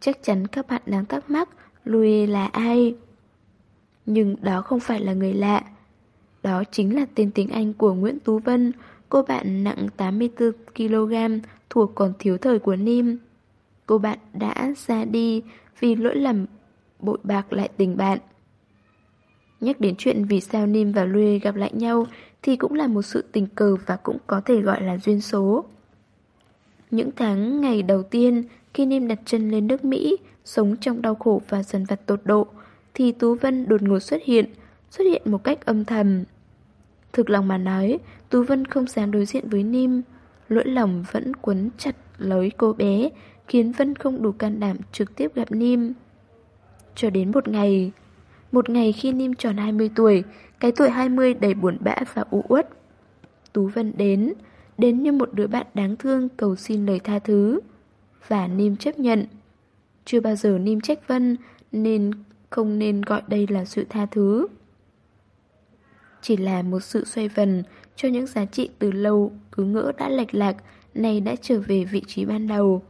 Chắc chắn các bạn đang thắc mắc Louis là ai? Nhưng đó không phải là người lạ. Đó chính là tên tiếng Anh của Nguyễn Tú Vân, cô bạn nặng 84kg thuộc còn thiếu thời của Nim. Cô bạn đã ra đi vì lỗi lầm bội bạc lại tình bạn. Nhắc đến chuyện vì sao Nim và Louis gặp lại nhau thì cũng là một sự tình cờ và cũng có thể gọi là duyên số. Những tháng ngày đầu tiên khi Nim đặt chân lên nước Mỹ, sống trong đau khổ và dần vặt tột độ, thì Tú Vân đột ngột xuất hiện, xuất hiện một cách âm thầm. Thực lòng mà nói, Tú Vân không dám đối diện với Nim, lỗi lòng vẫn quấn chặt lấy cô bé, khiến Vân không đủ can đảm trực tiếp gặp Nim. Cho đến một ngày Một ngày khi Nim tròn 20 tuổi cái tuổi 20 đầy buồn bã và u uất Tú Vân đến Đến như một đứa bạn đáng thương cầu xin lời tha thứ Và Nim chấp nhận Chưa bao giờ Nim trách Vân Nên không nên gọi đây là sự tha thứ. Chỉ là một sự xoay vần cho những giá trị từ lâu cứ ngỡ đã lệch lạc, nay đã trở về vị trí ban đầu.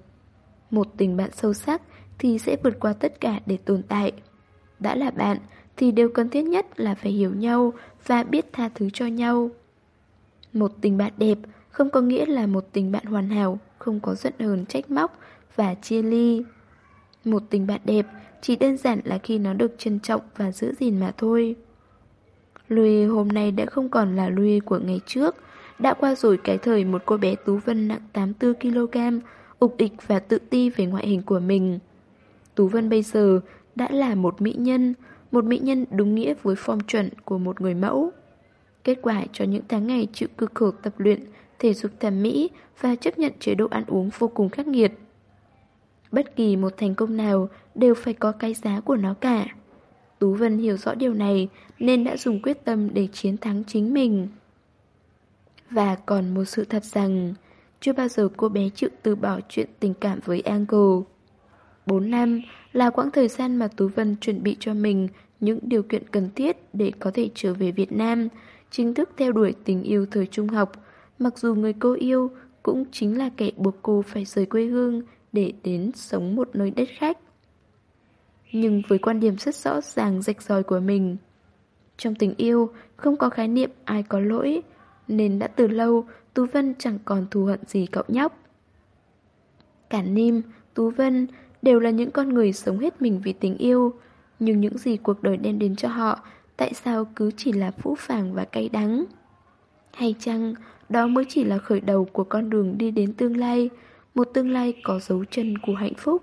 Một tình bạn sâu sắc thì sẽ vượt qua tất cả để tồn tại. Đã là bạn thì điều cần thiết nhất là phải hiểu nhau và biết tha thứ cho nhau. Một tình bạn đẹp không có nghĩa là một tình bạn hoàn hảo, không có giận hờn trách móc và chia ly. Một tình bạn đẹp chỉ đơn giản là khi nó được trân trọng và giữ gìn mà thôi. Louis hôm nay đã không còn là Louis của ngày trước, đã qua rồi cái thời một cô bé Tú Vân nặng 84kg, ục ịch và tự ti về ngoại hình của mình. Tú Vân bây giờ đã là một mỹ nhân, một mỹ nhân đúng nghĩa với form chuẩn của một người mẫu. Kết quả cho những tháng ngày chịu cực khổ tập luyện, thể dục thẩm mỹ và chấp nhận chế độ ăn uống vô cùng khắc nghiệt. Bất kỳ một thành công nào đều phải có cái giá của nó cả. Tú Vân hiểu rõ điều này nên đã dùng quyết tâm để chiến thắng chính mình. Và còn một sự thật rằng, chưa bao giờ cô bé chịu từ bỏ chuyện tình cảm với Angle. 4 năm là quãng thời gian mà Tú Vân chuẩn bị cho mình những điều kiện cần thiết để có thể trở về Việt Nam, chính thức theo đuổi tình yêu thời trung học, mặc dù người cô yêu cũng chính là kẻ buộc cô phải rời quê hương để đến sống một nơi đất khách. Nhưng với quan điểm rất rõ ràng rạch ròi của mình, trong tình yêu không có khái niệm ai có lỗi, nên đã từ lâu Tú Vân chẳng còn thù hận gì cậu nhóc. Cả Nim, Tú Vân đều là những con người sống hết mình vì tình yêu, nhưng những gì cuộc đời đem đến cho họ tại sao cứ chỉ là phũ phàng và cay đắng? Hay chăng đó mới chỉ là khởi đầu của con đường đi đến tương lai, một tương lai có dấu chân của hạnh phúc?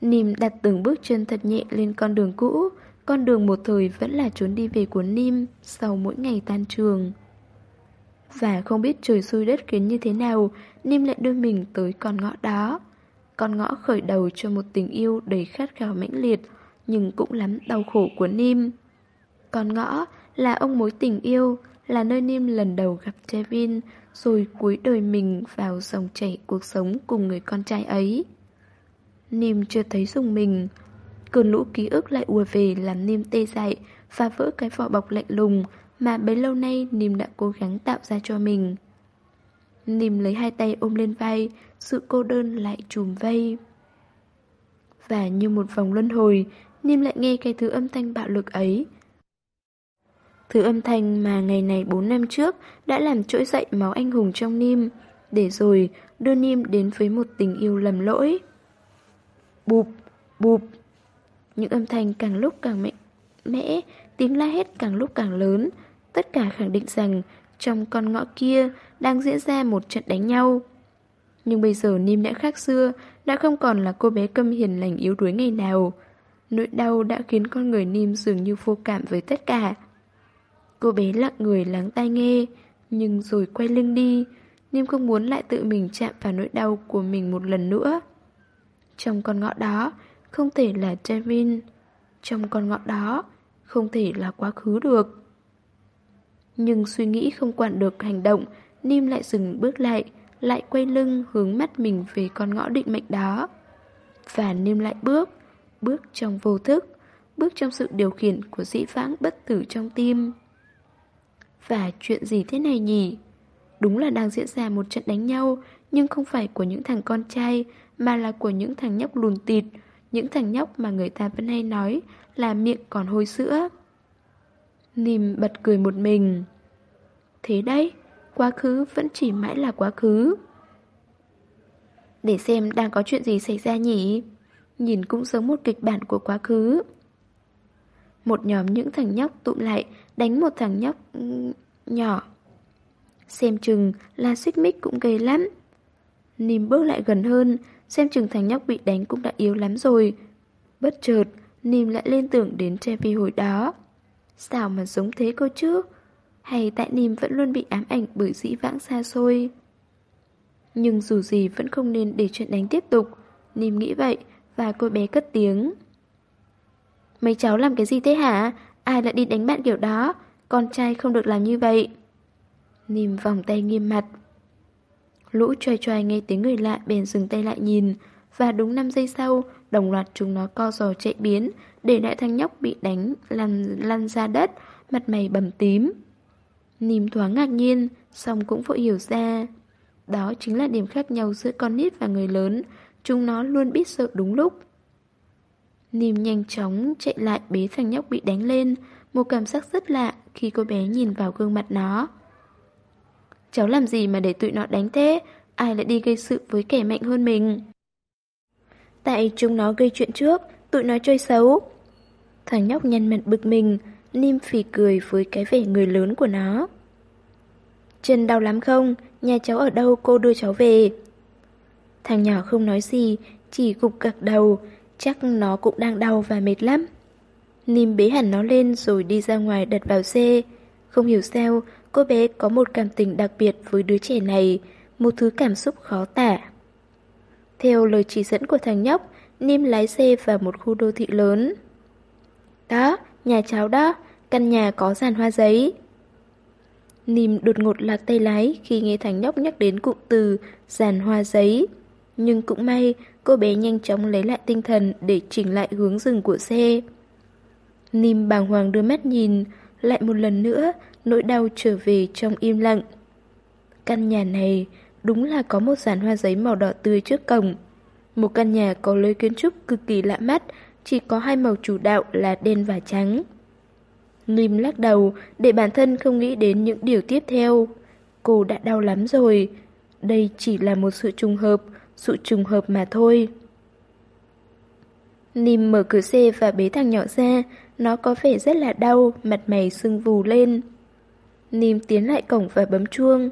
Nìm đặt từng bước chân thật nhẹ lên con đường cũ, con đường một thời vẫn là trốn đi về của Nim sau mỗi ngày tan trường. Và không biết trời xui đất khiến như thế nào, Nim lại đưa mình tới con ngõ đó. Con ngõ khởi đầu cho một tình yêu đầy khát khao mãnh liệt, nhưng cũng lắm đau khổ của Nim. Con ngõ là ông mối tình yêu, là nơi Nim lần đầu gặp Kevin, rồi cuối đời mình vào dòng chảy cuộc sống cùng người con trai ấy. Nim chưa thấy dùng mình. Cơn lũ ký ức lại ùa về làm Nim tê dại, phá vỡ cái vỏ bọc lạnh lùng mà bấy lâu nay Nim đã cố gắng tạo ra cho mình. Nim lấy hai tay ôm lên vai, sự cô đơn lại trùm vây. Và như một vòng luân hồi, Niêm lại nghe cái thứ âm thanh bạo lực ấy. Thứ âm thanh mà ngày này 4 năm trước đã làm trỗi dậy máu anh hùng trong Niêm, để rồi đưa Niêm đến với một tình yêu lầm lỗi. Bụp, bụp. Những âm thanh càng lúc càng mạnh mẽ, tiếng la hét càng lúc càng lớn, tất cả khẳng định rằng trong con ngõ kia đang diễn ra một trận đánh nhau. Nhưng bây giờ Nim đã khác xưa, đã không còn là cô bé câm hiền lành yếu đuối ngày nào. Nỗi đau đã khiến con người Nim dường như vô cảm với tất cả. Cô bé lặng người lắng tai nghe, nhưng rồi quay lưng đi. Nim không muốn lại tự mình chạm vào nỗi đau của mình một lần nữa. Trong con ngõ đó, không thể là Devin. Trong con ngõ đó, không thể là quá khứ được. Nhưng suy nghĩ không quản được hành động, Nim lại dừng bước lại, lại quay lưng hướng mắt mình về con ngõ định mệnh đó. Và nêm lại bước, bước trong vô thức, bước trong sự điều khiển của dĩ vãng bất tử trong tim. Và chuyện gì thế này nhỉ? Đúng là đang diễn ra một trận đánh nhau, nhưng không phải của những thằng con trai, mà là của những thằng nhóc lùn tịt, những thằng nhóc mà người ta vẫn hay nói là miệng còn hôi sữa. Nìm bật cười một mình. Thế đấy, quá khứ vẫn chỉ mãi là quá khứ. Để xem đang có chuyện gì xảy ra nhỉ? Nhìn cũng giống một kịch bản của quá khứ. Một nhóm những thằng nhóc tụm lại đánh một thằng nhóc nhỏ. Xem chừng là xích mích cũng gây lắm. Nìm bước lại gần hơn, xem chừng thằng nhóc bị đánh cũng đã yếu lắm rồi. Bất chợt, Nìm lại lên tưởng đến Trevi hồi đó. Sao mà giống thế cô chứ? Hay tại Nìm vẫn luôn bị ám ảnh bởi dĩ vãng xa xôi? Nhưng dù gì vẫn không nên để chuyện đánh tiếp tục. Nìm nghĩ vậy và cô bé cất tiếng. Mấy cháu làm cái gì thế hả? Ai lại đi đánh bạn kiểu đó? Con trai không được làm như vậy. Nìm vòng tay nghiêm mặt. Lũ choài choài nghe tiếng người lạ bèn dừng tay lại nhìn Và đúng 5 giây sau, đồng loạt chúng nó co giò chạy biến, để lại thằng nhóc bị đánh lăn, lăn ra đất, mặt mày bầm tím. Nìm thoáng ngạc nhiên, xong cũng vội hiểu ra. Đó chính là điểm khác nhau giữa con nít và người lớn, chúng nó luôn biết sợ đúng lúc. Nìm nhanh chóng chạy lại bế thằng nhóc bị đánh lên, một cảm giác rất lạ khi cô bé nhìn vào gương mặt nó. Cháu làm gì mà để tụi nó đánh thế? Ai lại đi gây sự với kẻ mạnh hơn mình? Tại chúng nó gây chuyện trước, tụi nó chơi xấu. Thằng nhóc nhăn mặt bực mình, Nim phì cười với cái vẻ người lớn của nó. Chân đau lắm không? Nhà cháu ở đâu cô đưa cháu về? Thằng nhỏ không nói gì, chỉ gục gật đầu, chắc nó cũng đang đau và mệt lắm. Nim bế hẳn nó lên rồi đi ra ngoài đặt vào xe. Không hiểu sao, cô bé có một cảm tình đặc biệt với đứa trẻ này, một thứ cảm xúc khó tả. Theo lời chỉ dẫn của thằng nhóc, Nim lái xe vào một khu đô thị lớn. Đó, nhà cháu đó, căn nhà có giàn hoa giấy. Nim đột ngột lạc tay lái khi nghe thằng nhóc nhắc đến cụm từ giàn hoa giấy. Nhưng cũng may, cô bé nhanh chóng lấy lại tinh thần để chỉnh lại hướng dừng của xe. Nim bàng hoàng đưa mắt nhìn, lại một lần nữa, nỗi đau trở về trong im lặng. Căn nhà này đúng là có một giàn hoa giấy màu đỏ tươi trước cổng. Một căn nhà có lối kiến trúc cực kỳ lạ mắt, chỉ có hai màu chủ đạo là đen và trắng. Nim lắc đầu để bản thân không nghĩ đến những điều tiếp theo. Cô đã đau lắm rồi. Đây chỉ là một sự trùng hợp, sự trùng hợp mà thôi. Nim mở cửa xe và bế thằng nhỏ ra, nó có vẻ rất là đau, mặt mày sưng vù lên. Nim tiến lại cổng và bấm chuông.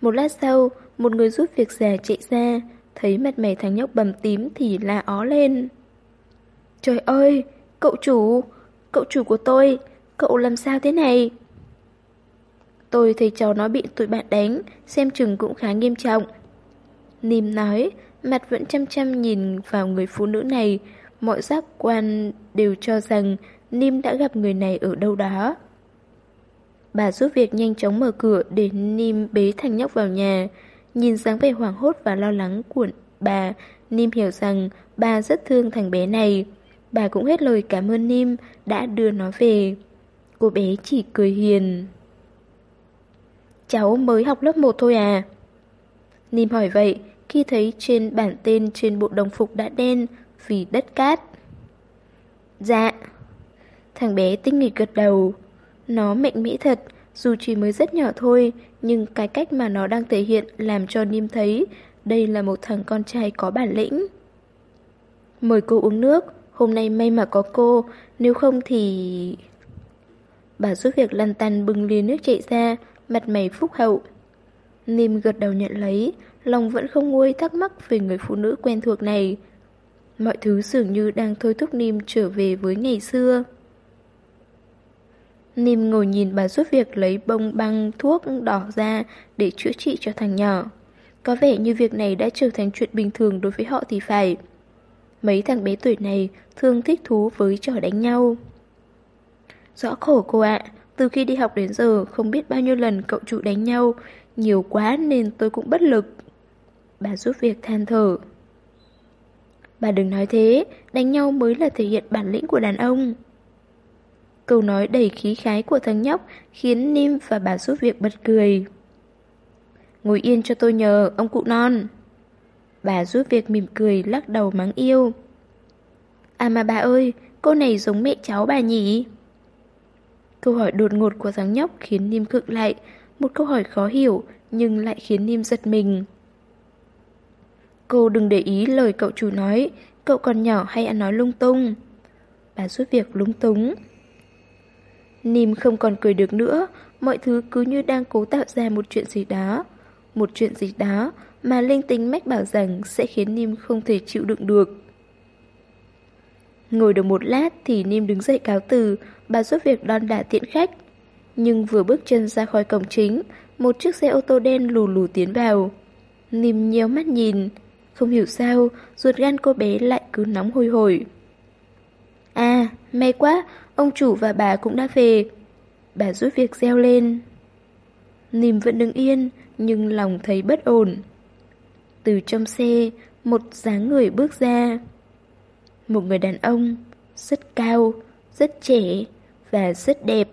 Một lát sau, một người giúp việc già chạy ra, thấy mặt mày thằng nhóc bầm tím thì la ó lên. Trời ơi, cậu chủ, cậu chủ của tôi, cậu làm sao thế này? Tôi thấy cháu nó bị tụi bạn đánh, xem chừng cũng khá nghiêm trọng. Nìm nói, mặt vẫn chăm chăm nhìn vào người phụ nữ này, mọi giác quan đều cho rằng Nim đã gặp người này ở đâu đó. Bà giúp việc nhanh chóng mở cửa để Nim bế thằng nhóc vào nhà. Nhìn dáng vẻ hoảng hốt và lo lắng của bà, Nim hiểu rằng bà rất thương thằng bé này. Bà cũng hết lời cảm ơn Nim đã đưa nó về. Cô bé chỉ cười hiền. Cháu mới học lớp 1 thôi à? Nìm hỏi vậy khi thấy trên bản tên trên bộ đồng phục đã đen vì đất cát. Dạ. Thằng bé tinh nghịch gật đầu. Nó mạnh mẽ thật, dù chỉ mới rất nhỏ thôi, nhưng cái cách mà nó đang thể hiện làm cho Nim thấy đây là một thằng con trai có bản lĩnh. Mời cô uống nước, hôm nay may mà có cô, nếu không thì... Bà giúp việc lăn tăn bưng ly nước chạy ra, mặt mày phúc hậu. Nim gật đầu nhận lấy, lòng vẫn không nguôi thắc mắc về người phụ nữ quen thuộc này. Mọi thứ dường như đang thôi thúc Nim trở về với ngày xưa. Nim ngồi nhìn bà giúp việc lấy bông băng thuốc đỏ ra để chữa trị cho thằng nhỏ. Có vẻ như việc này đã trở thành chuyện bình thường đối với họ thì phải. Mấy thằng bé tuổi này thường thích thú với trò đánh nhau. Rõ khổ cô ạ, từ khi đi học đến giờ không biết bao nhiêu lần cậu chủ đánh nhau, nhiều quá nên tôi cũng bất lực. Bà giúp việc than thở. Bà đừng nói thế, đánh nhau mới là thể hiện bản lĩnh của đàn ông. Câu nói đầy khí khái của thằng nhóc khiến Nim và bà giúp việc bật cười. Ngồi yên cho tôi nhờ, ông cụ non. Bà giúp việc mỉm cười lắc đầu mắng yêu. À mà bà ơi, cô này giống mẹ cháu bà nhỉ? Câu hỏi đột ngột của thằng nhóc khiến Nim cực lại, một câu hỏi khó hiểu nhưng lại khiến Nim giật mình. Cô đừng để ý lời cậu chủ nói, cậu còn nhỏ hay ăn nói lung tung. Bà giúp việc lúng túng. Nim không còn cười được nữa, mọi thứ cứ như đang cố tạo ra một chuyện gì đó. Một chuyện gì đó mà linh tính mách bảo rằng sẽ khiến Nim không thể chịu đựng được. Ngồi được một lát thì Nim đứng dậy cáo từ, bà giúp việc đon đả tiện khách. Nhưng vừa bước chân ra khỏi cổng chính, một chiếc xe ô tô đen lù lù tiến vào. Nìm nhéo mắt nhìn, không hiểu sao, ruột gan cô bé lại cứ nóng hôi hổi. À, may quá, ông chủ và bà cũng đã về. Bà giúp việc reo lên. Nìm vẫn đứng yên, nhưng lòng thấy bất ổn. Từ trong xe, một dáng người bước ra. Một người đàn ông, rất cao, rất trẻ và rất đẹp.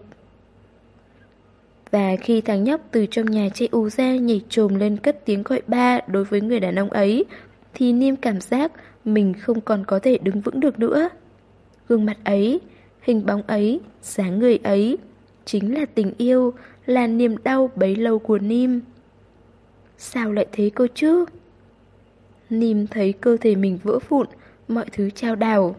Và khi thằng nhóc từ trong nhà chạy ù ra nhảy trồm lên cất tiếng gọi ba đối với người đàn ông ấy, thì Niêm cảm giác mình không còn có thể đứng vững được nữa. Gương mặt ấy, hình bóng ấy, dáng người ấy, chính là tình yêu, là niềm đau bấy lâu của Niêm. Sao lại thế cô chứ? Niêm thấy cơ thể mình vỡ vụn, mọi thứ trao đảo.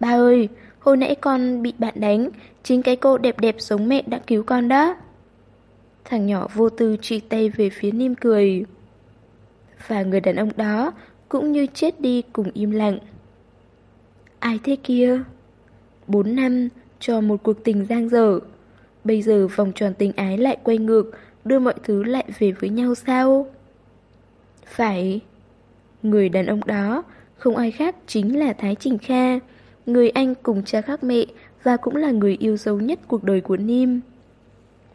Ba ơi, hồi nãy con bị bạn đánh, chính cái cô đẹp đẹp giống mẹ đã cứu con đó. Thằng nhỏ vô tư chỉ tay về phía Niêm cười. Và người đàn ông đó cũng như chết đi cùng im lặng. Ai thế kia? Bốn năm cho một cuộc tình giang dở. Bây giờ vòng tròn tình ái lại quay ngược, đưa mọi thứ lại về với nhau sao? Phải. Người đàn ông đó không ai khác chính là Thái Trình Kha, người anh cùng cha khác mẹ và cũng là người yêu dấu nhất cuộc đời của Nim.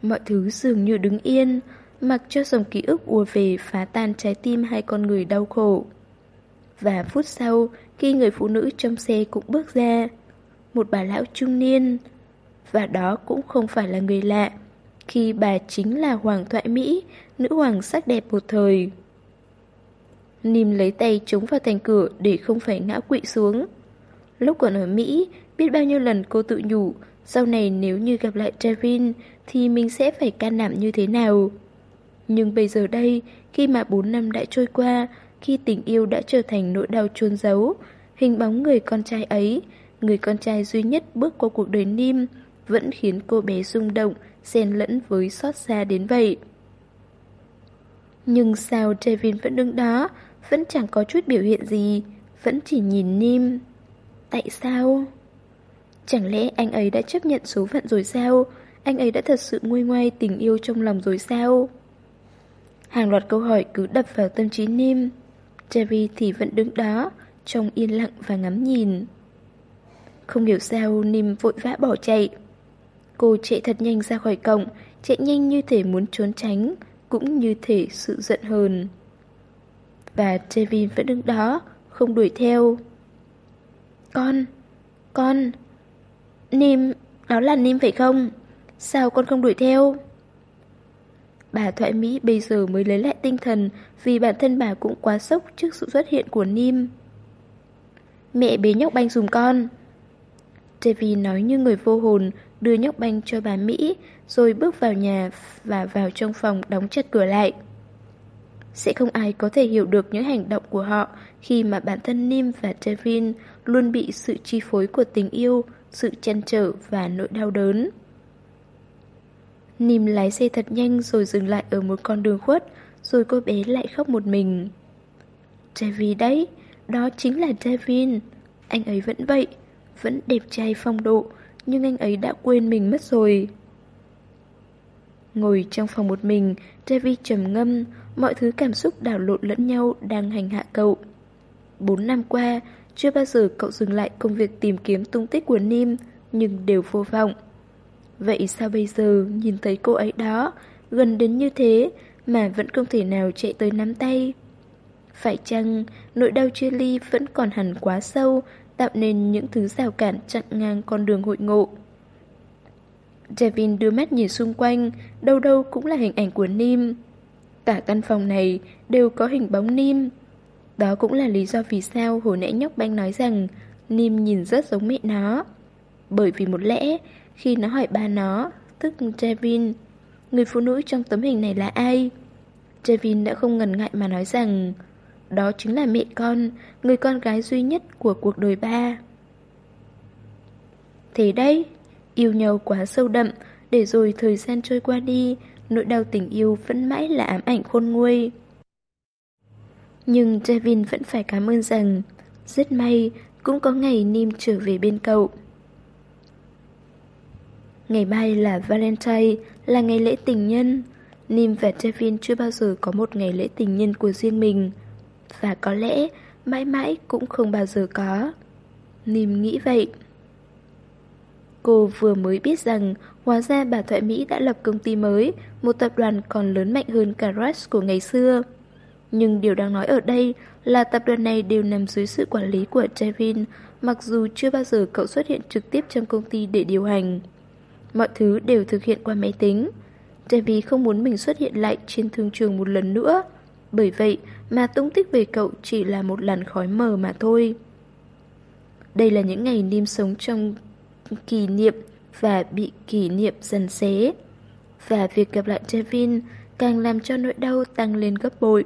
Mọi thứ dường như đứng yên, mặc cho dòng ký ức ùa về phá tan trái tim hai con người đau khổ. Và phút sau, khi người phụ nữ trong xe cũng bước ra, một bà lão trung niên, và đó cũng không phải là người lạ, khi bà chính là Hoàng thoại Mỹ, nữ hoàng sắc đẹp một thời. Nìm lấy tay chống vào thành cửa để không phải ngã quỵ xuống. Lúc còn ở Mỹ, biết bao nhiêu lần cô tự nhủ, sau này nếu như gặp lại Trevin thì mình sẽ phải can đảm như thế nào. Nhưng bây giờ đây, khi mà 4 năm đã trôi qua, khi tình yêu đã trở thành nỗi đau chôn giấu, hình bóng người con trai ấy, người con trai duy nhất bước qua cuộc đời Nim, vẫn khiến cô bé rung động, xen lẫn với xót xa đến vậy. Nhưng sao Trevin vẫn đứng đó, vẫn chẳng có chút biểu hiện gì, vẫn chỉ nhìn Nim. Tại sao? Chẳng lẽ anh ấy đã chấp nhận số phận rồi sao? Anh ấy đã thật sự nguôi ngoai tình yêu trong lòng rồi sao? Hàng loạt câu hỏi cứ đập vào tâm trí Nim. Jerry thì vẫn đứng đó, trông yên lặng và ngắm nhìn. Không hiểu sao Nim vội vã bỏ chạy. Cô chạy thật nhanh ra khỏi cổng, chạy nhanh như thể muốn trốn tránh, cũng như thể sự giận hờn. Và Jerry vẫn đứng đó, không đuổi theo. Con, con, Nim, đó là Nim phải không? Sao con không đuổi theo? Bà Thoại Mỹ bây giờ mới lấy lại tinh thần vì bản thân bà cũng quá sốc trước sự xuất hiện của Nim. Mẹ bế nhóc banh dùm con. Devi nói như người vô hồn, đưa nhóc banh cho bà Mỹ, rồi bước vào nhà và vào trong phòng đóng chặt cửa lại. Sẽ không ai có thể hiểu được những hành động của họ khi mà bản thân Nim và Devin luôn bị sự chi phối của tình yêu, sự chăn trở và nỗi đau đớn. Nìm lái xe thật nhanh rồi dừng lại ở một con đường khuất, rồi cô bé lại khóc một mình. Javi đấy, đó chính là Javin. Anh ấy vẫn vậy, vẫn đẹp trai phong độ, nhưng anh ấy đã quên mình mất rồi. Ngồi trong phòng một mình, Javi trầm ngâm, mọi thứ cảm xúc đảo lộn lẫn nhau đang hành hạ cậu. Bốn năm qua, chưa bao giờ cậu dừng lại công việc tìm kiếm tung tích của Nim, nhưng đều vô vọng. Vậy sao bây giờ nhìn thấy cô ấy đó, gần đến như thế mà vẫn không thể nào chạy tới nắm tay? Phải chăng nỗi đau chia ly vẫn còn hẳn quá sâu, tạo nên những thứ rào cản chặn ngang con đường hội ngộ? Devin đưa mắt nhìn xung quanh, đâu đâu cũng là hình ảnh của Nim. Cả căn phòng này đều có hình bóng Nim. Đó cũng là lý do vì sao hồi nãy nhóc banh nói rằng Nim nhìn rất giống mẹ nó. Bởi vì một lẽ, khi nó hỏi ba nó, tức Javin, người phụ nữ trong tấm hình này là ai? Javin đã không ngần ngại mà nói rằng đó chính là mẹ con, người con gái duy nhất của cuộc đời ba. Thế đấy, yêu nhau quá sâu đậm, để rồi thời gian trôi qua đi, nỗi đau tình yêu vẫn mãi là ám ảnh khôn nguôi. Nhưng Devin vẫn phải cảm ơn rằng, rất may, cũng có ngày Nim trở về bên cậu. Ngày mai là Valentine, là ngày lễ tình nhân. Nim và Devin chưa bao giờ có một ngày lễ tình nhân của riêng mình. Và có lẽ mãi mãi cũng không bao giờ có. Nim nghĩ vậy. Cô vừa mới biết rằng hóa ra bà Thoại Mỹ đã lập công ty mới, một tập đoàn còn lớn mạnh hơn cả Rush của ngày xưa. Nhưng điều đang nói ở đây là tập đoàn này đều nằm dưới sự quản lý của Trevin, mặc dù chưa bao giờ cậu xuất hiện trực tiếp trong công ty để điều hành. Mọi thứ đều thực hiện qua máy tính. Trevin không muốn mình xuất hiện lại trên thương trường một lần nữa. Bởi vậy mà tung tích về cậu chỉ là một làn khói mờ mà thôi. Đây là những ngày Nim sống trong kỷ niệm và bị kỷ niệm dần xé. Và việc gặp lại Trevin càng làm cho nỗi đau tăng lên gấp bội.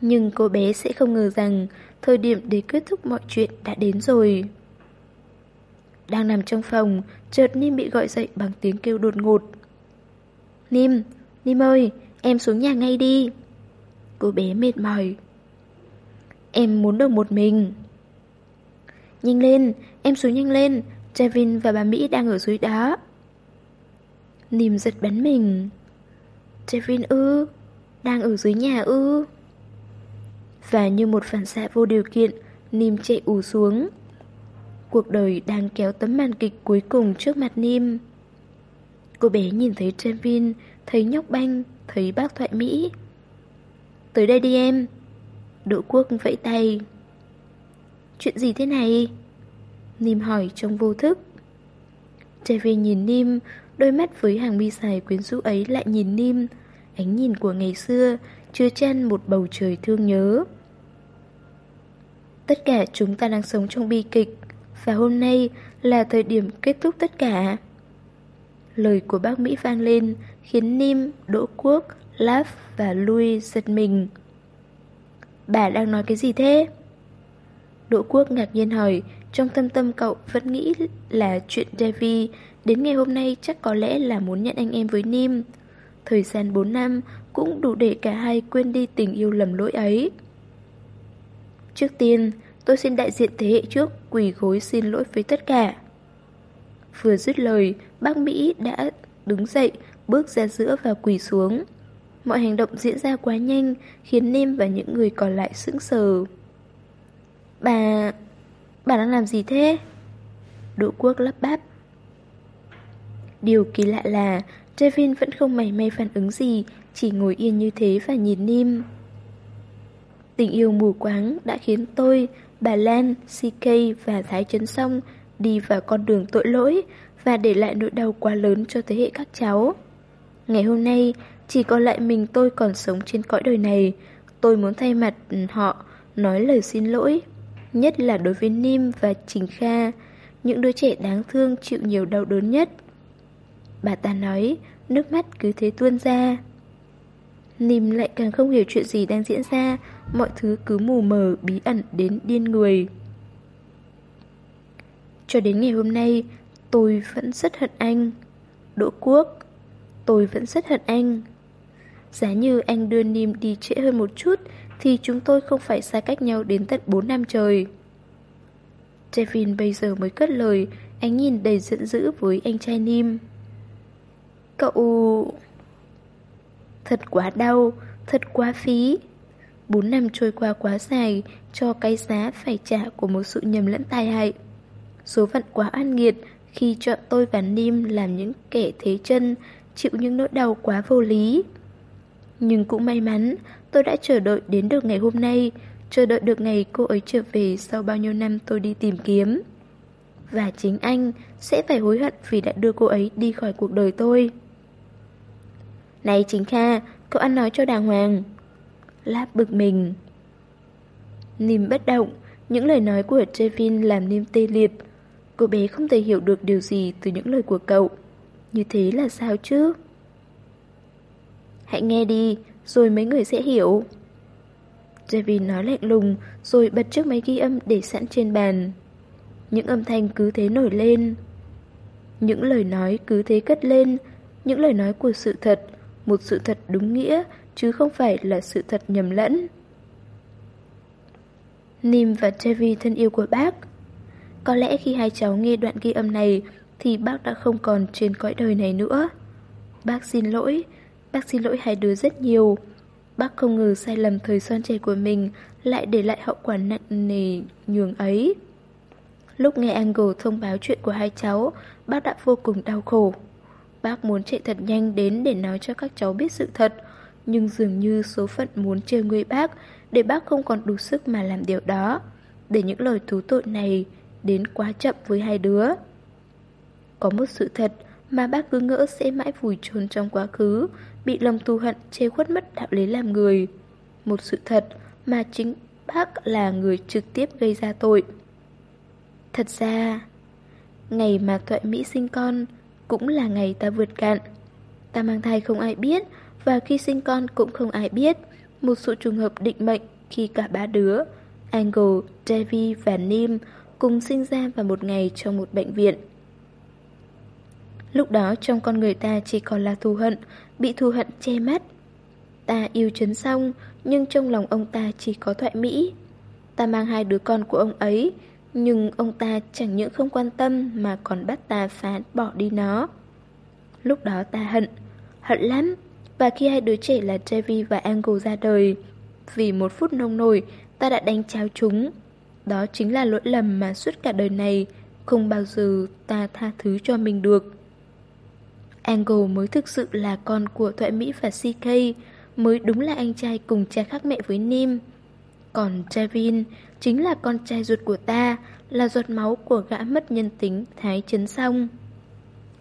Nhưng cô bé sẽ không ngờ rằng thời điểm để kết thúc mọi chuyện đã đến rồi. Đang nằm trong phòng, chợt Nim bị gọi dậy bằng tiếng kêu đột ngột. Nim, Nim ơi, em xuống nhà ngay đi. Cô bé mệt mỏi. Em muốn được một mình. Nhanh lên, em xuống nhanh lên, Javin và bà Mỹ đang ở dưới đó. Nìm giật bắn mình. Javin ư, đang ở dưới nhà ư. Và như một phản xạ vô điều kiện, Nim chạy ù xuống. Cuộc đời đang kéo tấm màn kịch cuối cùng trước mặt Nim. Cô bé nhìn thấy Trevin, thấy nhóc banh, thấy bác thoại Mỹ. Tới đây đi em. Đỗ quốc vẫy tay. Chuyện gì thế này? Nim hỏi trong vô thức. Trevin nhìn Nim, đôi mắt với hàng mi dài quyến rũ ấy lại nhìn Nim. Ánh nhìn của ngày xưa, chứa chan một bầu trời thương nhớ. Tất cả chúng ta đang sống trong bi kịch, và hôm nay là thời điểm kết thúc tất cả. Lời của bác Mỹ vang lên, khiến Nim, Đỗ Quốc, Laf và Louis giật mình. Bà đang nói cái gì thế? Đỗ Quốc ngạc nhiên hỏi, trong tâm tâm cậu vẫn nghĩ là chuyện Davy đến ngày hôm nay chắc có lẽ là muốn nhận anh em với Nim. Thời gian 4 năm cũng đủ để cả hai quên đi tình yêu lầm lỗi ấy. Trước tiên, tôi xin đại diện thế hệ trước quỳ gối xin lỗi với tất cả. Vừa dứt lời, bác Mỹ đã đứng dậy, bước ra giữa và quỳ xuống. Mọi hành động diễn ra quá nhanh, khiến Nim và những người còn lại sững sờ. Bà... bà đang làm gì thế? Đỗ quốc lắp bắp. Điều kỳ lạ là Devin vẫn không mảy may phản ứng gì, chỉ ngồi yên như thế và nhìn Nim. Tình yêu mù quáng đã khiến tôi, bà Lan, CK và Thái Trấn Song đi vào con đường tội lỗi và để lại nỗi đau quá lớn cho thế hệ các cháu. Ngày hôm nay, chỉ còn lại mình tôi còn sống trên cõi đời này. Tôi muốn thay mặt họ nói lời xin lỗi. Nhất là đối với Nim và Trình Kha, những đứa trẻ đáng thương chịu nhiều đau đớn nhất. Bà ta nói, nước mắt cứ thế tuôn ra. Nim lại càng không hiểu chuyện gì đang diễn ra, mọi thứ cứ mù mờ, bí ẩn đến điên người. Cho đến ngày hôm nay, tôi vẫn rất hận anh. Đỗ Quốc, tôi vẫn rất hận anh. Giá như anh đưa Nim đi trễ hơn một chút thì chúng tôi không phải xa cách nhau đến tận 4 năm trời. Devin bây giờ mới cất lời, ánh nhìn đầy giận dữ với anh trai Nim. Cậu... Thật quá đau, thật quá phí. 4 năm trôi qua quá dài cho cái giá phải trả của một sự nhầm lẫn tai hại. Số phận quá an nghiệt khi chọn tôi và Nim làm những kẻ thế chân, chịu những nỗi đau quá vô lý. Nhưng cũng may mắn, tôi đã chờ đợi đến được ngày hôm nay, chờ đợi được ngày cô ấy trở về sau bao nhiêu năm tôi đi tìm kiếm. Và chính anh sẽ phải hối hận vì đã đưa cô ấy đi khỏi cuộc đời tôi. Này chính Kha, cậu ăn nói cho đàng hoàng. Láp bực mình. Nìm bất động, những lời nói của Trevin làm Nìm tê liệt. Cô bé không thể hiểu được điều gì từ những lời của cậu. Như thế là sao chứ? Hãy nghe đi, rồi mấy người sẽ hiểu. Trevin nói lạnh lùng, rồi bật chiếc máy ghi âm để sẵn trên bàn. Những âm thanh cứ thế nổi lên. Những lời nói cứ thế cất lên, những lời nói của sự thật, một sự thật đúng nghĩa, chứ không phải là sự thật nhầm lẫn. Nim và Trevi thân yêu của bác. Có lẽ khi hai cháu nghe đoạn ghi âm này thì bác đã không còn trên cõi đời này nữa. Bác xin lỗi, Bác xin lỗi hai đứa rất nhiều. Bác không ngờ sai lầm thời son trẻ của mình lại để lại hậu quả nặng nề nhường ấy. Lúc nghe Angle thông báo chuyện của hai cháu, bác đã vô cùng đau khổ. Bác muốn chạy thật nhanh đến để nói cho các cháu biết sự thật, nhưng dường như số phận muốn chơi người bác, để bác không còn đủ sức mà làm điều đó. Để những lời thú tội này đến quá chậm với hai đứa. Có một sự thật mà bác cứ ngỡ sẽ mãi vùi trốn trong quá khứ, bị lòng thù hận che khuất mất đạo lý làm người. Một sự thật mà chính bác là người trực tiếp gây ra tội. Thật ra, ngày mà Thoại Mỹ sinh con cũng là ngày ta vượt cạn. Ta mang thai không ai biết và khi sinh con cũng không ai biết. Một sự trùng hợp định mệnh khi cả ba đứa, Angle, Davy và Nim cùng sinh ra vào một ngày trong một bệnh viện. Lúc đó trong con người ta chỉ còn là thù hận, bị thù hận che mắt. Ta yêu chấn xong, nhưng trong lòng ông ta chỉ có thoại Mỹ. Ta mang hai đứa con của ông ấy, nhưng ông ta chẳng những không quan tâm mà còn bắt ta phá bỏ đi nó. Lúc đó ta hận, hận lắm. Và khi hai đứa trẻ là Trevi và Angle ra đời, vì một phút nông nổi, ta đã đánh cháo chúng. Đó chính là lỗi lầm mà suốt cả đời này không bao giờ ta tha thứ cho mình được. Angle mới thực sự là con của Thoại Mỹ và CK, mới đúng là anh trai cùng cha khác mẹ với Nim. Còn Trevin chính là con trai ruột của ta, là ruột máu của gã mất nhân tính Thái Chấn Song.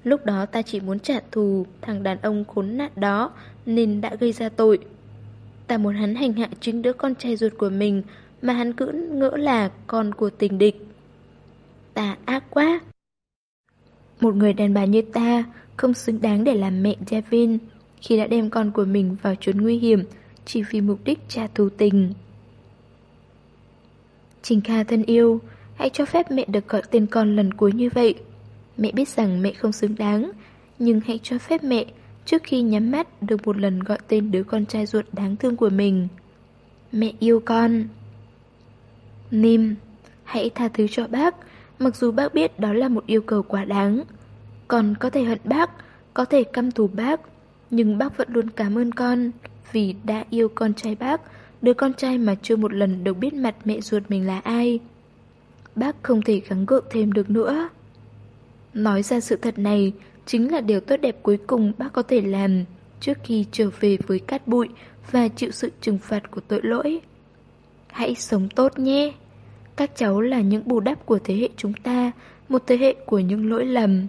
Lúc đó ta chỉ muốn trả thù thằng đàn ông khốn nạn đó nên đã gây ra tội. Ta muốn hắn hành hạ chính đứa con trai ruột của mình mà hắn cứ ngỡ là con của tình địch. Ta ác quá. Một người đàn bà như ta không xứng đáng để làm mẹ Devin khi đã đem con của mình vào chốn nguy hiểm chỉ vì mục đích trả thù tình. Trình Kha thân yêu, hãy cho phép mẹ được gọi tên con lần cuối như vậy. Mẹ biết rằng mẹ không xứng đáng, nhưng hãy cho phép mẹ trước khi nhắm mắt được một lần gọi tên đứa con trai ruột đáng thương của mình. Mẹ yêu con. Nim, hãy tha thứ cho bác, mặc dù bác biết đó là một yêu cầu quá đáng. Con có thể hận bác, có thể căm thù bác, nhưng bác vẫn luôn cảm ơn con vì đã yêu con trai bác, đứa con trai mà chưa một lần được biết mặt mẹ ruột mình là ai. Bác không thể gắng gượng thêm được nữa. Nói ra sự thật này chính là điều tốt đẹp cuối cùng bác có thể làm trước khi trở về với cát bụi và chịu sự trừng phạt của tội lỗi. Hãy sống tốt nhé. Các cháu là những bù đắp của thế hệ chúng ta, một thế hệ của những lỗi lầm.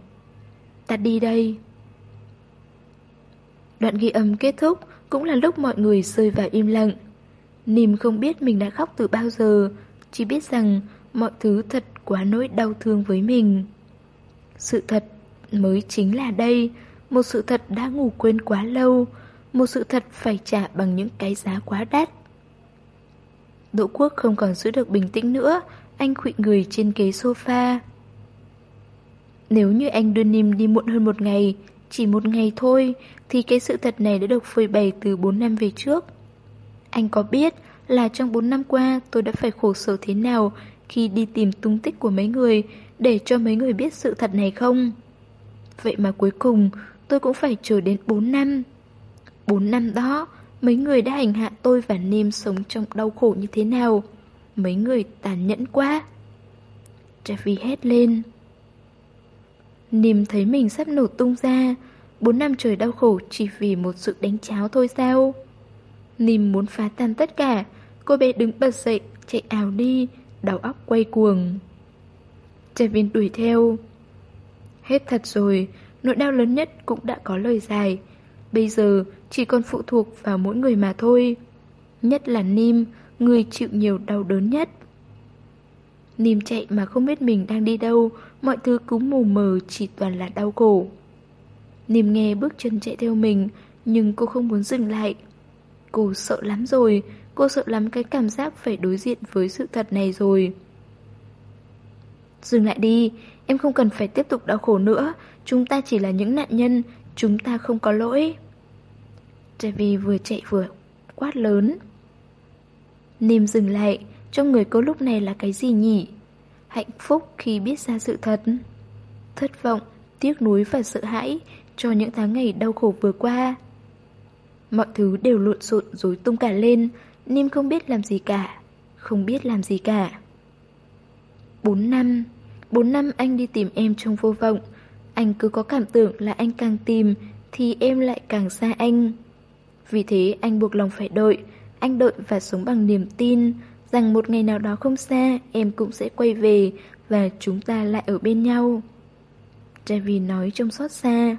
Ta đi đây. Đoạn ghi âm kết thúc cũng là lúc mọi người rơi vào im lặng. Nìm không biết mình đã khóc từ bao giờ, chỉ biết rằng mọi thứ thật quá nỗi đau thương với mình. Sự thật mới chính là đây, một sự thật đã ngủ quên quá lâu, một sự thật phải trả bằng những cái giá quá đắt. Đỗ Quốc không còn giữ được bình tĩnh nữa, anh khụy người trên ghế sofa. Nếu như anh đưa Nim đi muộn hơn một ngày, chỉ một ngày thôi, thì cái sự thật này đã được phơi bày từ 4 năm về trước. Anh có biết là trong 4 năm qua tôi đã phải khổ sở thế nào khi đi tìm tung tích của mấy người để cho mấy người biết sự thật này không? Vậy mà cuối cùng tôi cũng phải chờ đến 4 năm. 4 năm đó, mấy người đã hành hạ tôi và Nim sống trong đau khổ như thế nào? Mấy người tàn nhẫn quá. Jeffy hét lên. Nim thấy mình sắp nổ tung ra, 4 năm trời đau khổ chỉ vì một sự đánh cháo thôi sao? Nim muốn phá tan tất cả, cô bé đứng bật dậy, chạy ảo đi, đầu óc quay cuồng. Trevin đuổi theo. Hết thật rồi, nỗi đau lớn nhất cũng đã có lời dài. Bây giờ chỉ còn phụ thuộc vào mỗi người mà thôi. Nhất là Nim, người chịu nhiều đau đớn nhất. Nim chạy mà không biết mình đang đi đâu, mọi thứ cứ mù mờ chỉ toàn là đau khổ. Nim nghe bước chân chạy theo mình, nhưng cô không muốn dừng lại. Cô sợ lắm rồi, cô sợ lắm cái cảm giác phải đối diện với sự thật này rồi. Dừng lại đi, em không cần phải tiếp tục đau khổ nữa, chúng ta chỉ là những nạn nhân, chúng ta không có lỗi. Trevi vừa chạy vừa quát lớn. Nìm dừng lại, trong người cô lúc này là cái gì nhỉ? Hạnh phúc khi biết ra sự thật. Thất vọng, tiếc nuối và sợ hãi cho những tháng ngày đau khổ vừa qua. Mọi thứ đều lộn xộn rối tung cả lên, Nim không biết làm gì cả, không biết làm gì cả. Bốn năm, bốn năm anh đi tìm em trong vô vọng, anh cứ có cảm tưởng là anh càng tìm thì em lại càng xa anh. Vì thế anh buộc lòng phải đợi, anh đợi và sống bằng niềm tin rằng một ngày nào đó không xa em cũng sẽ quay về và chúng ta lại ở bên nhau. Trevi nói trong xót xa.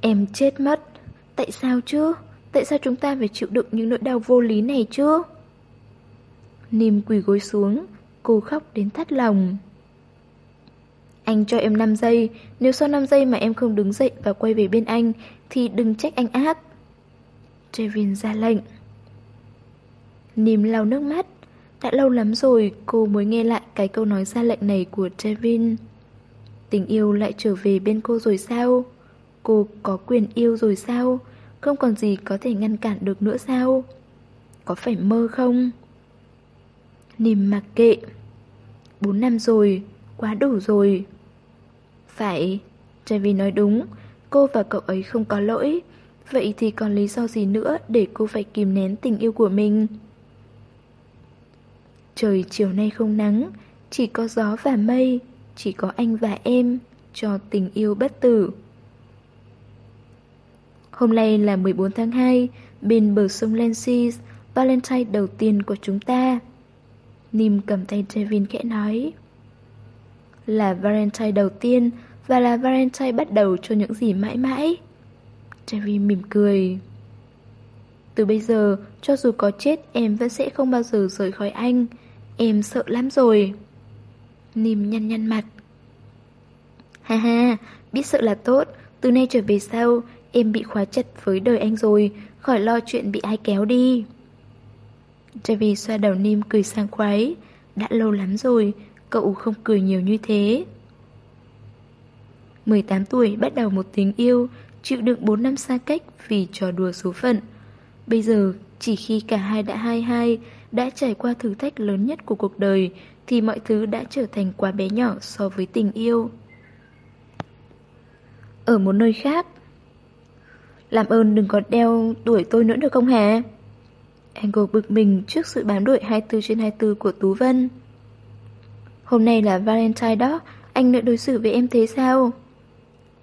Em chết mất. Tại sao chứ? Tại sao chúng ta phải chịu đựng những nỗi đau vô lý này chứ? Nìm quỳ gối xuống, cô khóc đến thắt lòng. Anh cho em 5 giây, nếu sau 5 giây mà em không đứng dậy và quay về bên anh thì đừng trách anh ác. Trevin ra lệnh. Nìm lau nước mắt. Đã lâu lắm rồi cô mới nghe lại cái câu nói ra lệnh này của Trevin. Tình yêu lại trở về bên cô rồi sao? Cô có quyền yêu rồi sao? Không còn gì có thể ngăn cản được nữa sao? Có phải mơ không? Nìm mặc kệ. Bốn năm rồi, quá đủ rồi. Phải, Javi nói đúng, cô và cậu ấy không có lỗi. Vậy thì còn lý do gì nữa để cô phải kìm nén tình yêu của mình? Trời chiều nay không nắng, chỉ có gió và mây, chỉ có anh và em, cho tình yêu bất tử. Hôm nay là 14 tháng 2, bên bờ sông Lensis, Valentine đầu tiên của chúng ta. Nim cầm tay Trevin khẽ nói. Là Valentine đầu tiên và là Valentine bắt đầu cho những gì mãi mãi. Trevin mỉm cười. Từ bây giờ, cho dù có chết em vẫn sẽ không bao giờ rời khỏi anh. Em sợ lắm rồi. Nim nhăn nhăn mặt. Ha ha, biết sợ là tốt. Từ nay trở về sau, em bị khóa chặt với đời anh rồi, khỏi lo chuyện bị ai kéo đi. Javi xoa đầu Nim cười sang khoái. Đã lâu lắm rồi, cậu không cười nhiều như thế. 18 tuổi bắt đầu một tình yêu, chịu đựng 4 năm xa cách vì trò đùa số phận. Bây giờ, chỉ khi cả hai đã hai hai, đã trải qua thử thách lớn nhất của cuộc đời, thì mọi thứ đã trở thành quá bé nhỏ so với tình yêu. Ở một nơi khác, làm ơn đừng có đeo đuổi tôi nữa được không hả? Angle bực mình trước sự bám đuổi 24 trên 24 của Tú Vân. Hôm nay là Valentine đó, anh lại đối xử với em thế sao?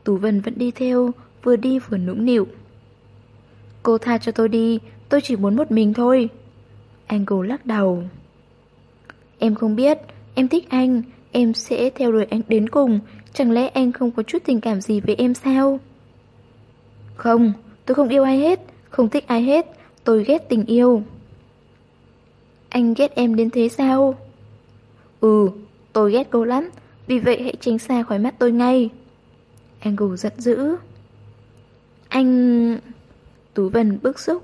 Tú Vân vẫn đi theo, vừa đi vừa nũng nịu. Cô tha cho tôi đi, tôi chỉ muốn một mình thôi. Angle lắc đầu. Em không biết, em thích anh, em sẽ theo đuổi anh đến cùng, chẳng lẽ anh không có chút tình cảm gì với em sao? Không, tôi không yêu ai hết, không thích ai hết, tôi ghét tình yêu. Anh ghét em đến thế sao? Ừ, tôi ghét cô lắm, vì vậy hãy tránh xa khỏi mắt tôi ngay. Angle giận dữ. Anh... Tú Vân bức xúc.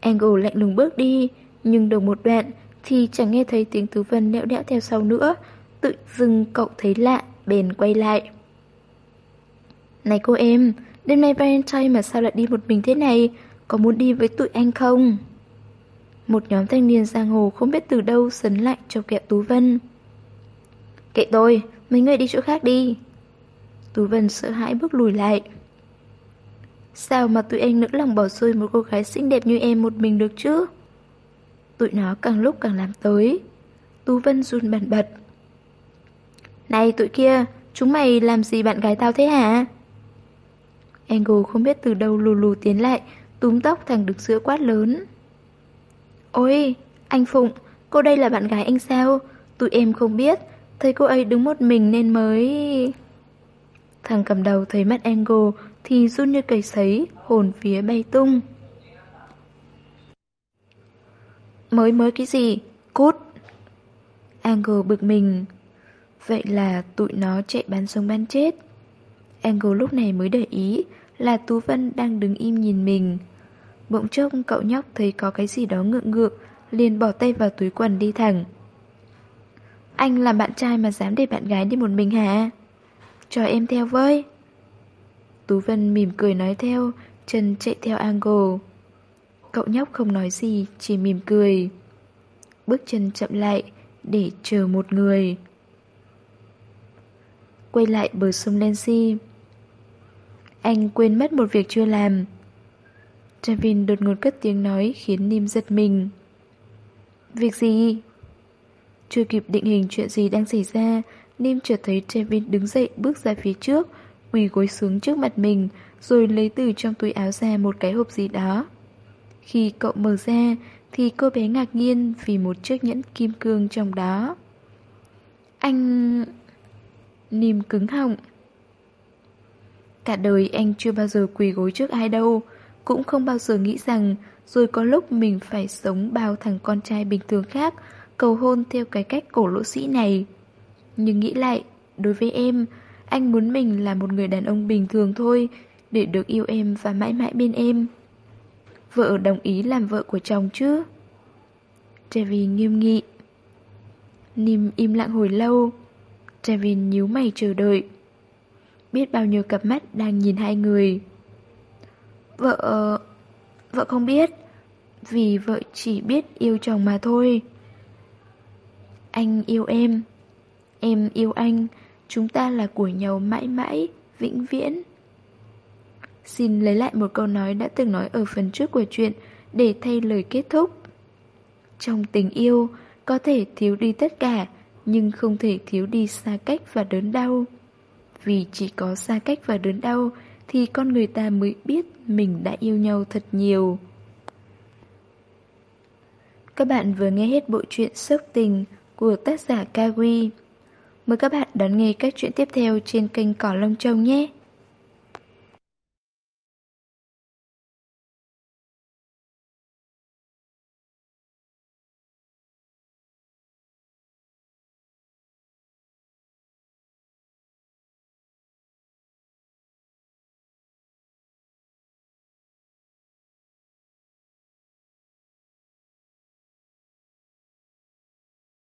Angle lạnh lùng bước đi, nhưng được một đoạn thì chẳng nghe thấy tiếng Tú Vân lẹo đẽo theo sau nữa. Tự dưng cậu thấy lạ, bền quay lại. Này cô em, đêm nay Valentine mà sao lại đi một mình thế này? Có muốn đi với tụi anh không? Một nhóm thanh niên giang hồ không biết từ đâu sấn lại cho kẹo Tú Vân. Kệ tôi, mấy người đi chỗ khác đi. Tú Vân sợ hãi bước lùi lại. Sao mà tụi anh nỡ lòng bỏ rơi một cô gái xinh đẹp như em một mình được chứ? Tụi nó càng lúc càng làm tới. Tú Vân run bần bật. Này tụi kia, chúng mày làm gì bạn gái tao thế hả? Angle không biết từ đâu lù lù tiến lại, túm tóc thằng được sữa quát lớn. Ôi, anh Phụng, cô đây là bạn gái anh sao? Tụi em không biết, thấy cô ấy đứng một mình nên mới... Thằng cầm đầu thấy mắt Angle thì run như cầy sấy, hồn phía bay tung. Mới mới cái gì? Cút! Angle bực mình. Vậy là tụi nó chạy bán sống bán chết. Angle lúc này mới để ý là Tú Vân đang đứng im nhìn mình. Bỗng chốc cậu nhóc thấy có cái gì đó ngượng ngượng, liền bỏ tay vào túi quần đi thẳng. Anh là bạn trai mà dám để bạn gái đi một mình hả? Cho em theo với. Tú Vân mỉm cười nói theo, chân chạy theo Angle. Cậu nhóc không nói gì, chỉ mỉm cười. Bước chân chậm lại, để chờ một người. Quay lại bờ sông Lensi. Anh quên mất một việc chưa làm. Trevin đột ngột cất tiếng nói khiến Nim giật mình. Việc gì? Chưa kịp định hình chuyện gì đang xảy ra, Nim chợt thấy Trevin đứng dậy bước ra phía trước, quỳ gối xuống trước mặt mình, rồi lấy từ trong túi áo ra một cái hộp gì đó. Khi cậu mở ra, thì cô bé ngạc nhiên vì một chiếc nhẫn kim cương trong đó. Anh... Nìm cứng họng. Cả đời anh chưa bao giờ quỳ gối trước ai đâu, cũng không bao giờ nghĩ rằng rồi có lúc mình phải sống bao thằng con trai bình thường khác, cầu hôn theo cái cách cổ lỗ sĩ này. Nhưng nghĩ lại, đối với em, anh muốn mình là một người đàn ông bình thường thôi, để được yêu em và mãi mãi bên em. Vợ đồng ý làm vợ của chồng chứ? Trevin nghiêm nghị. Nim im lặng hồi lâu. Trevin nhíu mày chờ đợi. Biết bao nhiêu cặp mắt đang nhìn hai người. Vợ... Ờ, vợ không biết. Vì vợ chỉ biết yêu chồng mà thôi. Anh yêu em. Em yêu anh. Chúng ta là của nhau mãi mãi, vĩnh viễn. Xin lấy lại một câu nói đã từng nói ở phần trước của chuyện để thay lời kết thúc. Trong tình yêu, có thể thiếu đi tất cả, nhưng không thể thiếu đi xa cách và đớn đau. Vì chỉ có xa cách và đớn đau thì con người ta mới biết mình đã yêu nhau thật nhiều. Các bạn vừa nghe hết bộ truyện Sốc Tình của tác giả Kawi. Mời các bạn đón nghe các chuyện tiếp theo trên kênh Cỏ Lông Trông nhé!